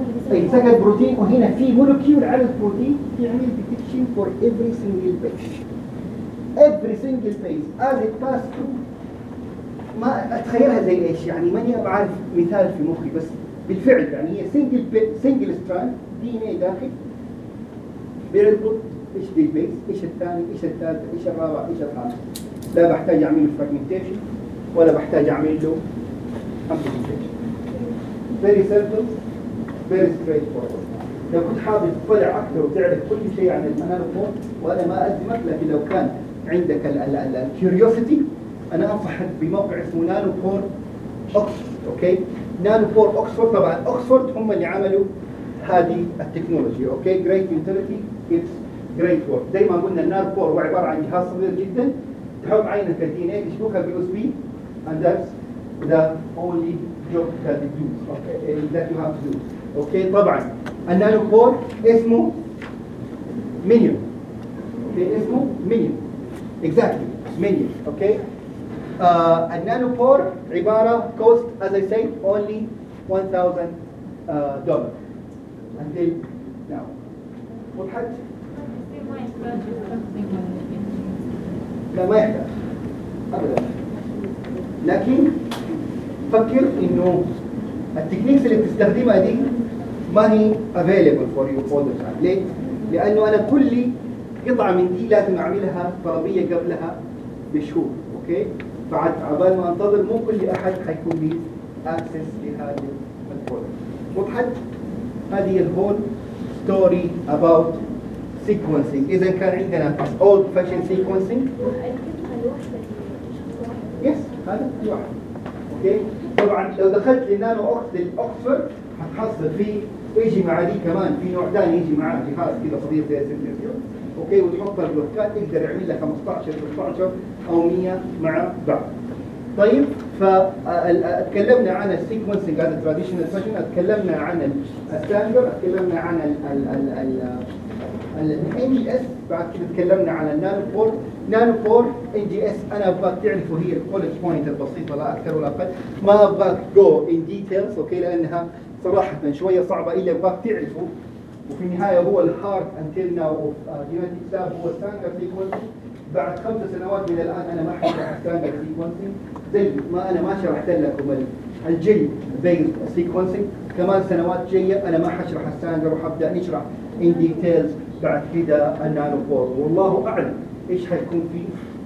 اللي بيسوي طيب second protein وهنا في molecule على البروتين يعمل detection for every single base every single base as it pass through. ما أتخيلها زي إيش؟ يعني ماني بعرف مثال في مخي بس بالفعل يعني هي single single strand DNA داخل. بيربط إيش دي ال base إيش الثاني؟ إيش الثالث؟ إيش الرابع؟ إيش الخامس؟ لا بحتاج أعمل له fragmentation ولا بحتاج أعمل له very simple very straightforward لو كنت حابب تطلع أكثر وتعرف كل شيء عن ال nanopore وأنا ما الزمك لكن لو كان عندك ال curiosity أنا أنصحك بموقع اسمه Nanopore Oxford okay؟ Nanopore Oxford طبعا اوكسفورد هم اللي عملوا هذه ال technology okay؟ great utility it's great work زي ما قلنا ال nanopore هو عبارة عن جهاز صغير جدا تحط عينتك ال DNA تشبكها ب USB and that's the only job that it does okay that you have to do. okay طبعا ال nanopore اسمه MinION okay اسمه MinION exactly MinION okay آه ال nanopore عباره cost as I said only 1000 uh, dollar. Until now وضحت؟ لا ما يحتاج ابدا لكن فكر إنه ال techniques اللي بتستخدمها دي ما هي for you all the time ليه؟ لأنه أنا كل قطعة من دي لازم أعملها طلبية قبلها بشهور okay? بعد عبال ما أنتظر مو كل أحد حيكون لي access لهذه ال product وضحت؟ هذه ال whole story about sequencing. اذا كان عندنا old fashioned sequencing? yes هذا في واحد. okay طبعا لو دخلت لنانو اوكس للاوكسفورد هتحصل في يجي مع دي كمان في نوع ثاني يجي معاه جهاز كذا صغير زي ال centrifuge okay وتحط البلوكات يقدر يعمل لك 15 16 أو 100 مع بعض. طيب. فتكلمنا عن ال sequencing هذا traditional fashion اتكلمنا عن ال standard اتكلمنا عن ال NGS بعد كده تكلمنا عن ال nanopore nanopore NGS أنا أبغاك تعرفوا هي ال polish point البسيطة لا أكثر ولا أقل. ما أبغاك go in details okay? لأنها صراحة شوية صعبة. الا أبغاك تعرفوا وفي النهاية هو ال heart until now of genetic lab هو standard sequencing بعد خمس سنوات من الآن أنا ما حشرح standard sequencing زي ما أنا ما شرحت لكم ال gel-based sequencing كمان سنوات جاية أنا ما حشرح ال standard وحبدأ نشرح in details كده ال nanopore والله أعلم إيش حيكون فيه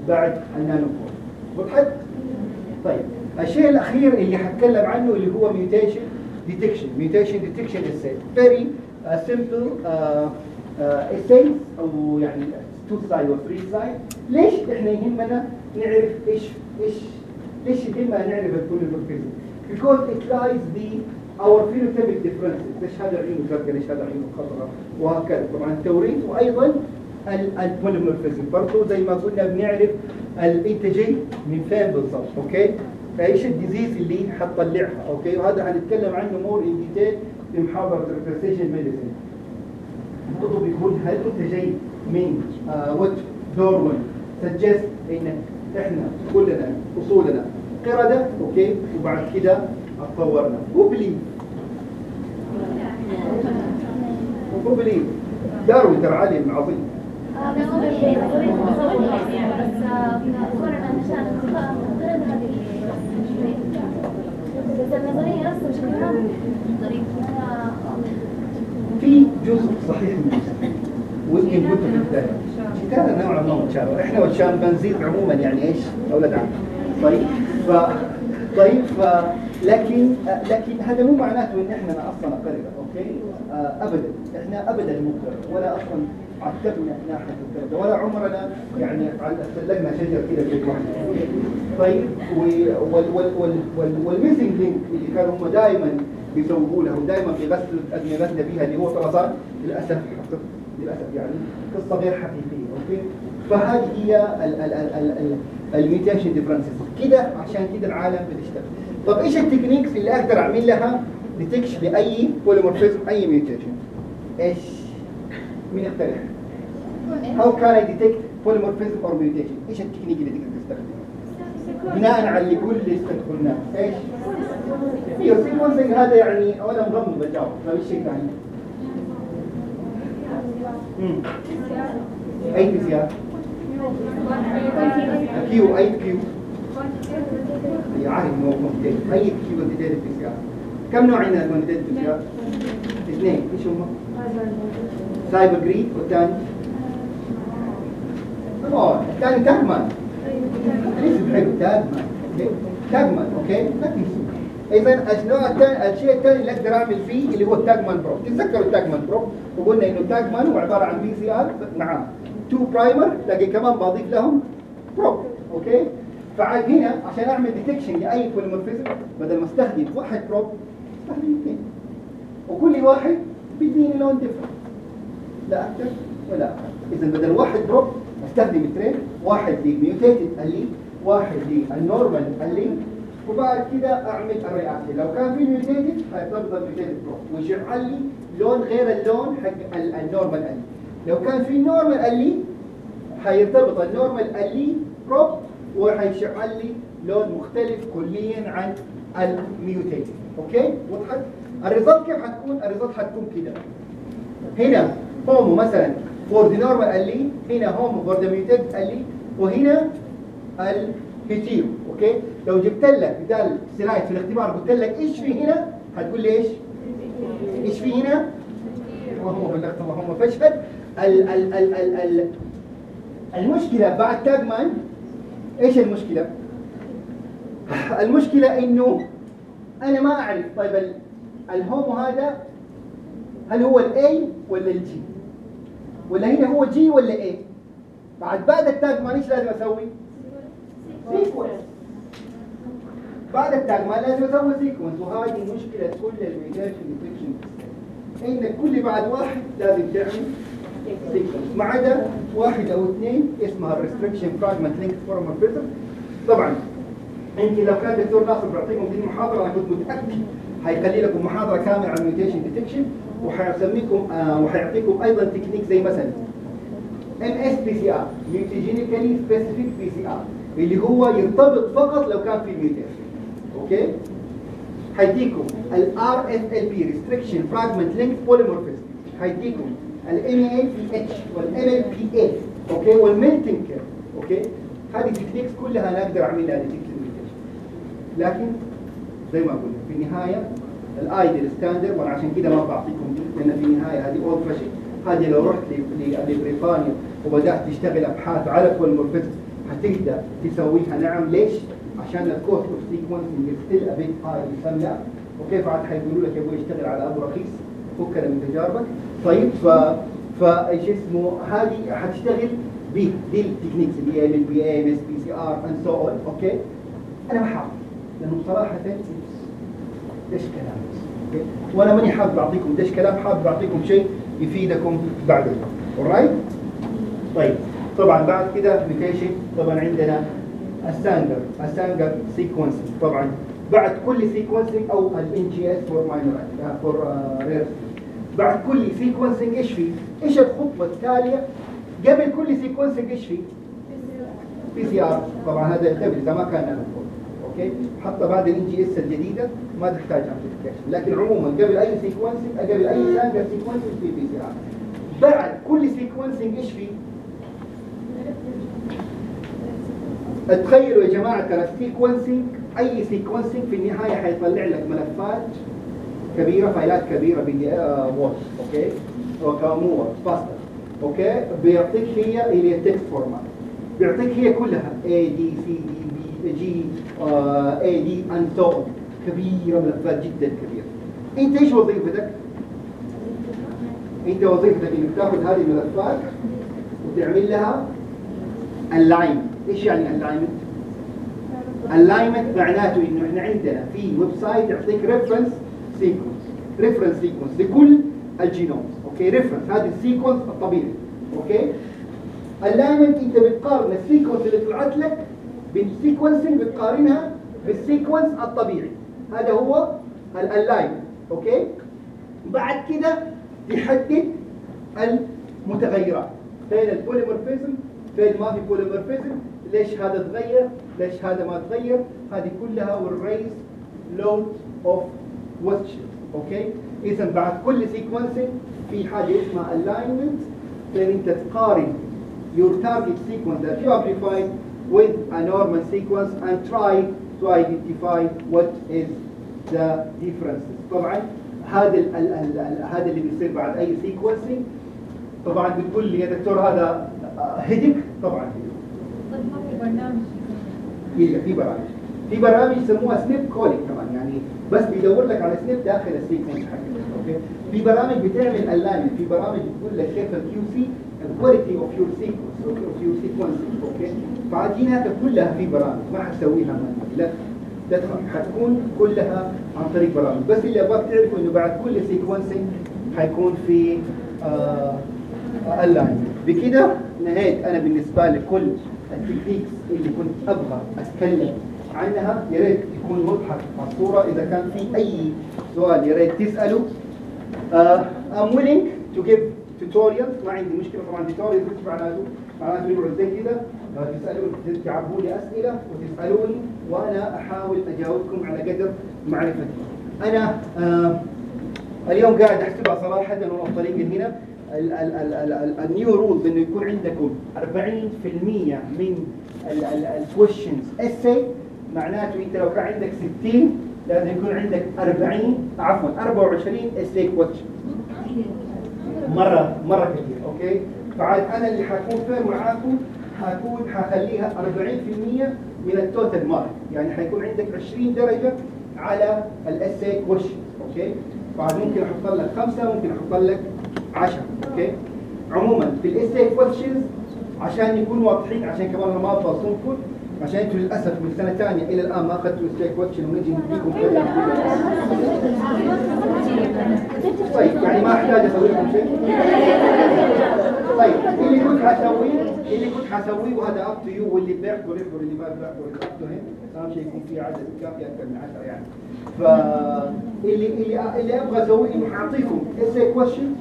بعد ال nanopore وضحت؟ طيب الشيء الأخير اللي حتكلم عنه اللي هو mutation detection mutation detection إزاي very simple assay أو يعني two side و three side ليش إحنا يهمنا نعرف إيش إيش ليش يهمنا نعرف ال polymorphism because it lies the our phenotypic differences ليش هذا عيونه زرقاء ليش هذا عيونه خضراء وهكذا. طبعا التوريث وأيضا ال polymorphism برضه زي ما قلنا بنعرف انت جاي من فين بالضبط okay? فإيش ال disease اللي حتطلعها okay? وهذا حنتكلم عنه more in detail في محاضرة representation medicine برضه بيقول هل انت من what Darwin suggest إن إحنا كلنا أصولنا قردة okay? وبعد كده أتطورنا. هو believe داروين ترى عالم عظيم في جزء صحيح من الجزء ويمكن كنت في البدايه شتانا نوعا ما متشابه إحنا وال chimpanzees عموما يعني إيش؟ أولاد عم. طيب. ف طيب لكن لكن هذا مو معناته إن إحنا أصلا قرده okay? آه ابدا. إحنا ابدا مو ولا أصلا عتبنا ناحيه القرده ولا عمرنا يعني سلقنا شجر كذا في واحد طيب وال missing link اللي كانوا هم دائما بيسوقوا له ودائما بيغسلوا ادمغتنا بها اللي هو طرزان للأسف للأسف يعني قصة غير حقيقية okay? فهذه هي ال mutation differences كده عشان كده العالم بتشتغل. طب إيش ال techniques اللي أقدر أعمل لها detection لاي polymorphism أي mutation إيش؟ مين يقترح How can I detect polymorphism or mutation؟ إيش التكنيك اللي تقدر تستخدمه؟ بناء على اللي كل اللي استخدمناه إيش؟ أيوه سيكونسنج هذا يعني أنا مغمض بجاوب ما في شيء ثاني. أي ار كيو اي كيو انه كومبتيت اي كيو كوانتيتيف ار كم نوع عندنا كوانتيتيف بي سي ار؟ اثنين إيش هم؟ سايبر جريد والثاني الثاني تكمان حلو TaqMan TaqMan okay لا تنسوا اذا النوع الثاني الشيء الثاني اللي أقدر اعمل فيه اللي هو ال TaqMan probe تتذكروا ال TaqMan probe وقلنا انه ال TaqMan هو عباره عن PCR مع two primer لكن كمان بضيف لهم probe okay فعاد هنا عشان أعمل detection لأي polymorphism بدل ما أستخدم واحد probe أستخدم اثنين. وكل واحد بيديني لون different لا أكثر ولا أقل. إذا بدل واحد probe أستخدم اثنين واحد لل mutated allele واحد لل normal allele وبعد كده أعمل ال reaction لو كان في mutated هيرتبط ال mutated probe ويشعل لي لون غير اللون حق ال- ال normal allele لو كان في normal allele هيرتبط ال normal allele probe وهيشعل لي لون مختلف كليا عن ال mutated okay? وضحت ال result كيف حتكون؟ ال result حتكون كده. هنا homo مثلا for the normal اللي هنا homo for the mutated اللي وهنا ال hetero okay؟ لو جبت لك بدال slide في الاختبار قلت لك إيش في هنا؟ هتقول لي إيش؟ إيش في هنا؟ اللهم بلغت اللهم فاشهد ال ال ال ال ال المشكلة بعد TaqMan إيش المشكلة؟ المشكلة إنه أنا ما أعرف طيب ال- ال homo هذا هل هو ال A ولا ال G ولا هنا هو G ولا A بعد بعد ال TaqMan إيش لازم أسوي؟ sequence بعد ال TaqMan لازم أسوي sequence وهذه مشكلة كل ال mutation detection انك كل بعد واحد لازم تعمل ما عدا واحد أو اثنين اسمها ال restriction fragment length polymorphism طبعا انت لو كان دكتور ناصر بيعطيكم دي المحاضرة أنا كنت متأكد هيخلي لكم محاضرة كاملة عن ال mutation detection وحيسميكم آه وحيعطيكم أيضا تكنيك زي مثلا ام اس بي سي ار ميوتيجينيكالي سبيسيفيك بي سي ار اللي هو يرتبط فقط لو كان في mutation okay؟ هيديكم ال RFLP restriction fragment length polymorphism هيديكم ال بي اي أوكي والميلتنج كير أوكي هذه التكنيكس كلها أنا أقدر اعملها ديتكشن لكن زي ما قلنا في النهاية الايدل ستاندر وأنا عشان كده ما بعطيكم لأن في النهاية هذه اولد فاشن هذه لو رحت لبريطانيا وبدأت تشتغل أبحاث على بوليمورفيزم هتقدر تسويها. نعم ليش؟ عشان الكوست اوف سيكونسنج ستيل ابيت هاي يسمى وكيف عاد حيقولوا لك يبغى يشتغل على أبو رخيص. فكنا من تجاربك. طيب ف فايش اسمه هذه حتشتغل بي دي التكنيكس هي البي اي ام اس بي سي ار اند سو اون أوكي أنا بحاول لأنه بصراحة دش كلام؟ أوكي؟ وأنا ماني حابب اعطيكم دش كلام حابب اعطيكم شيء يفيدكم بعدين alright طيب طبعا بعد كده ابلكيشن طبعا عندنا السانجر السانجر سيكونسنج طبعا بعد كل sequencing أو ال NGS for minor for rare بعد كل sequencing إيش في؟ إيش الخطوة التالية قبل كل sequencing إيش في؟ PCR طبعا هذا يختلف إذا ما كان okay حتى بعد ال NGS الجديدة ما تحتاج amplification لكن عموما قبل أي sequencing قبل أي Sanger sequencing في PCR بعد كل sequencing إيش في؟ تخيلوا يا جماعة ترى السيكونسنج أي سيكونسنج في النهاية حيطلع لك ملفات كبيرة فايلات كبيرة بي دي واتش أوكي؟ وكامو فاستر أوكي؟ بيعطيك هي اللي تكست فورمات بيعطيك هي كلها C D B G آه، A D and so on. كبيرة ملفات جدا كبيرة. أنت إيش وظيفتك؟ أنت وظيفتك إنك تاخذ هذه الملفات وتعمل لها alignment. إيش يعني alignment؟ alignment معناته إنه إحنا عندنا في website يعطيك reference sequence reference sequence لكل ال genomes okay reference هذا ال sequence الطبيعي okay alignment إنت بتقارن ال sequence اللي طلعت لك بال sequencing بتقارنها بال sequence الطبيعي. هذا هو ال alignment okay بعد كده تحدد المتغيرات. فين ال polymorphism؟ فين ما في polymorphism؟ ليش هذا تغير؟ ليش هذا ما تغير؟ هذه كلها will raise a lot of questions okay اذا بعد كل sequencing في حاجة اسمها alignment فين أنت تقارن your target sequence that you amplified with a normal sequence and try to identify what is the differences. طبعا هذا هذا اللي بيصير بعد أي sequencing طبعا بتقول لي يا دكتور هذا هيدك طبعا. طيب ما في برنامج في برامج. في برامج يسموها SNP calling يعني بس بيدور لك على SNP داخل ال sequence حقك okay؟ في برامج بتعمل align في برامج بتقول لك كيف ال QC ال quality of your sequence of your sequence أوكي؟ فعجيناتها كلها في برامج. ما حتسويها لا. تخاف حتكون كلها عن طريق برامج. بس اللي أبغاك تعرفه إنه بعد كل سيكونسنج حيكون في آه الاين بكده نهيت أنا بالنسبة لكل التكنيكس اللي كنت أبغى أتكلم عنها يا ريت يكون مضحك على الصورة إذا كان في أي سؤال يا ريت تساله uh, I'm willing to give tutorials. ما عندي مشكلة طبعا tutorials مش معناته معناته يقعد زي كده. آه، تسالون تعبوا لي أسئلة وتسألوني وأنا أحاول أجاوبكم على قدر معرفتي. أنا آه اليوم قاعد أحسبها صراحة وأنا الطريق هنا. ال new rules إنه يكون عندكم 40% من ال questions essay معناته انت لو كان عندك 60 لازم يكون عندك 40 عفوا 24 essay question مرة مرة كثير okay؟ فعاد أنا اللي حكون fair معاكم حكون حخليها 40% من ال total mark يعني حيكون عندك 20 درجة على ال essay question okay؟ بعد ممكن أحط لك خمسة ممكن أحط لك 10 okay؟ عموما في ال essay questions عشان نكون واضحين عشان كمان ما أبغى عشان أنتم للأسف من سنة ثانية إلى الآن ما اخذتوا essay question ونجي نديكم كذا طيب يعني ما أحتاج أسوي لكم شيء؟ طيب اللي كنت حسويه اللي كنت حسويه وهذا up to you واللي بيحضر يحضر اللي ما بيحضر يحضر اهم شيء يكون في عدد كافي أكثر من 10 يعني. فاللي اللي اللي أبغى أسويه انه حاعطيكم essay question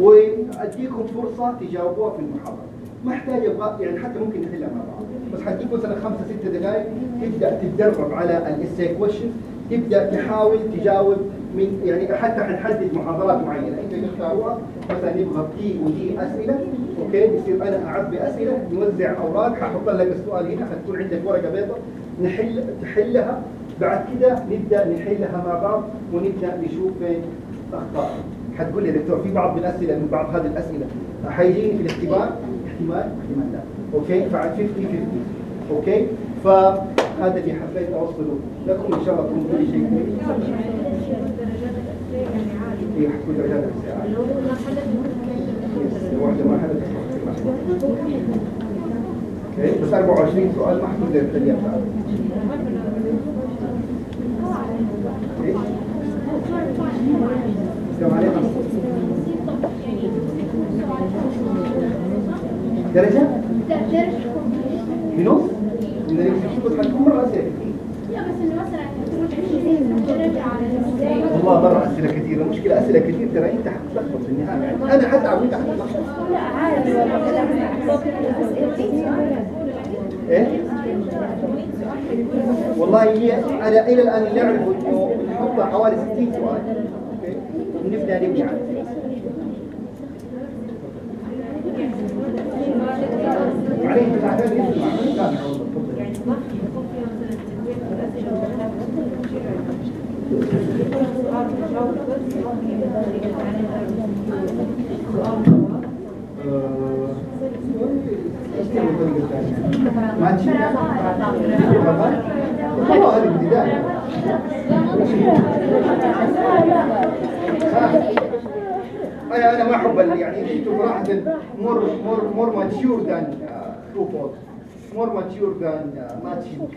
وأديكم فرصة تجاوبوها في المحاضرة. ما أحتاج أبغى يعني حتى ممكن نحلها مع بعض. بس حديك مثلا خمسة ستة دقائق تبدأ تتدرب على ال essay question تبدأ تحاول تجاوب من يعني حتى حنحدد محاضرات معينة. إنت تختاروها مثلا نبغى دي ودي أسئلة okay؟ يصير أنا اعبي اسئله نوزع أوراق ححط لك السؤال هنا حتكون عندك ورقة بيضاء نحل تحلها بعد كده نبدأ نحلها مع بعض ونبدأ نشوف فين أخطاء. حتقول لي دكتور في بعض من الأسئلة من بعض هذه الأسئلة حيجيني في الاختبار احتمال احتمال لا. okay فعد 50 50 okay فهذا اللي حبيت اوصله لكم إن شاء الله تكون كل شيء كويس. هي حتكون درجات الساعة واحدة ما حدث okay بس 24 سؤال ما زي الثانية okay كم عليها درجة؟ بنص؟ من اللي حتكون مرة أسئلة لا بس انه مثلا درجة على والله مرة أسئلة كثيرة مشكلة أسئلة كثير ترى أنت حتلخبط في النهاية يعني أنا حتعب وأنت حتلخبط لا عادي إيه؟ والله هي أنا إلى الآن اللي أعرفه إنه نحط حوالي 60 سؤال ونبدأ نبني عليه عليه تعتبر يسمع ما تشيل خلاص هذه البداية أنا أنا ما أحب يعني أنتم صراحة more more more mature than true false more mature than matching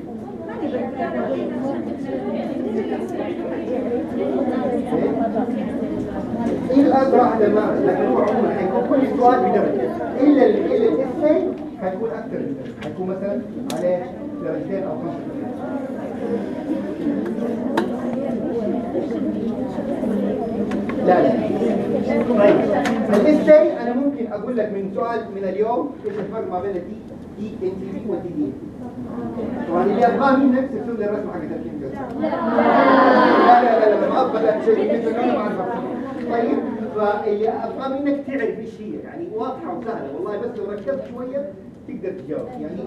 إلى الان صراحة ما لكن هو عموما حيكون كل سؤال بدرجة. إلا ال- إلا ال essay حيكون أكثر من درجة. حيكون مثلا عليه درجتين أو خمس لا لا طيب. ال essay أنا ممكن أقول لك من سؤال من اليوم إيش الفرق ما بين ال ddNTP وال dd طبعا اللي أبغاه منك ترسم لي الرسمه حقت الكيمياء لا لا لا لا ما أبغى لك شيء مثل أنا ما أعرف. طيب فاللي أبغاه منك تعرف إيش هي يعني واضحة وسهلة والله بس لو ركزت شوية تقدر تجاوب يعني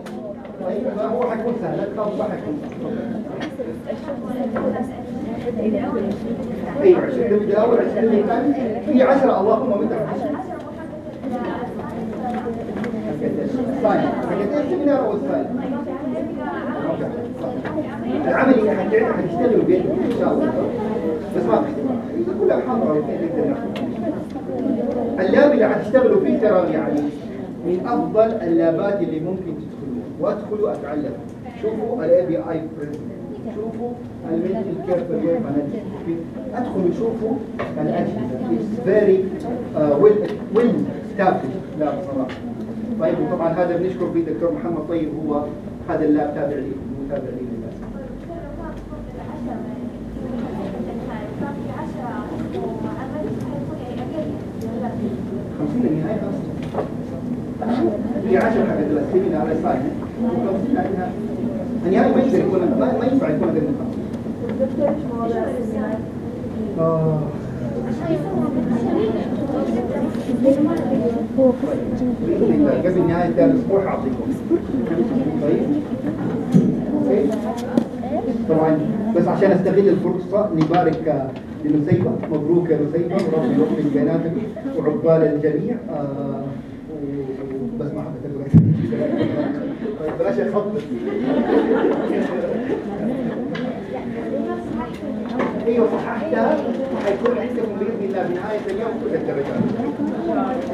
طيب فهو حيكون سهل ما حيكون أيوه 20 من الأول 20 من الثاني في 10 اللهم من ثاني حقت ال seminar أو الثاني العملي حتع- حتشتغلوا بيدكم إن شاء الله. بس ما اذا كلها محاضره أو اثنين نقدر ناخذ ال lab اللي حتشتغلوا فيه ترى يعني من أفضل اللابات اللي ممكن تدخلوها. وادخلوا اتعلم شوفوا ال ABI شوفوا الميديكال كير فيرير أدخلوا شوفوا الاجهزه اتس فيري ويل ويل ستافد لا بصراحه طيب وطبعا هذا بنشكر فيه دكتور محمد طيب. هو هذا اللاب تابع لي متابع لي للأسف. خمسين النهاية خمسين ما يقدر يكون ما, ما ينفع يكون؟ آه. قبل نهاية الأسبوع طيب طبعا بس عشان استغل الفرصة نبارك آه، لنسيبة مبروك يا نسيبة وربي يوفق بيناتك وعقبال الجميع آه، و- بس ما حبيت طيب بلاش اخبط أيوه صححتها وحيكون عندكم بإذن الله بنهاية اليوم كل الدرجات.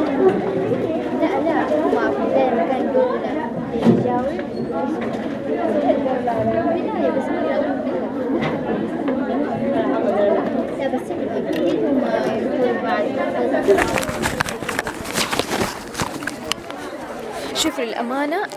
لا لا ما في دائما كان يقول يجاوب بداية بس لا بس أكيد هم يقولوا بعد شوف للأمانة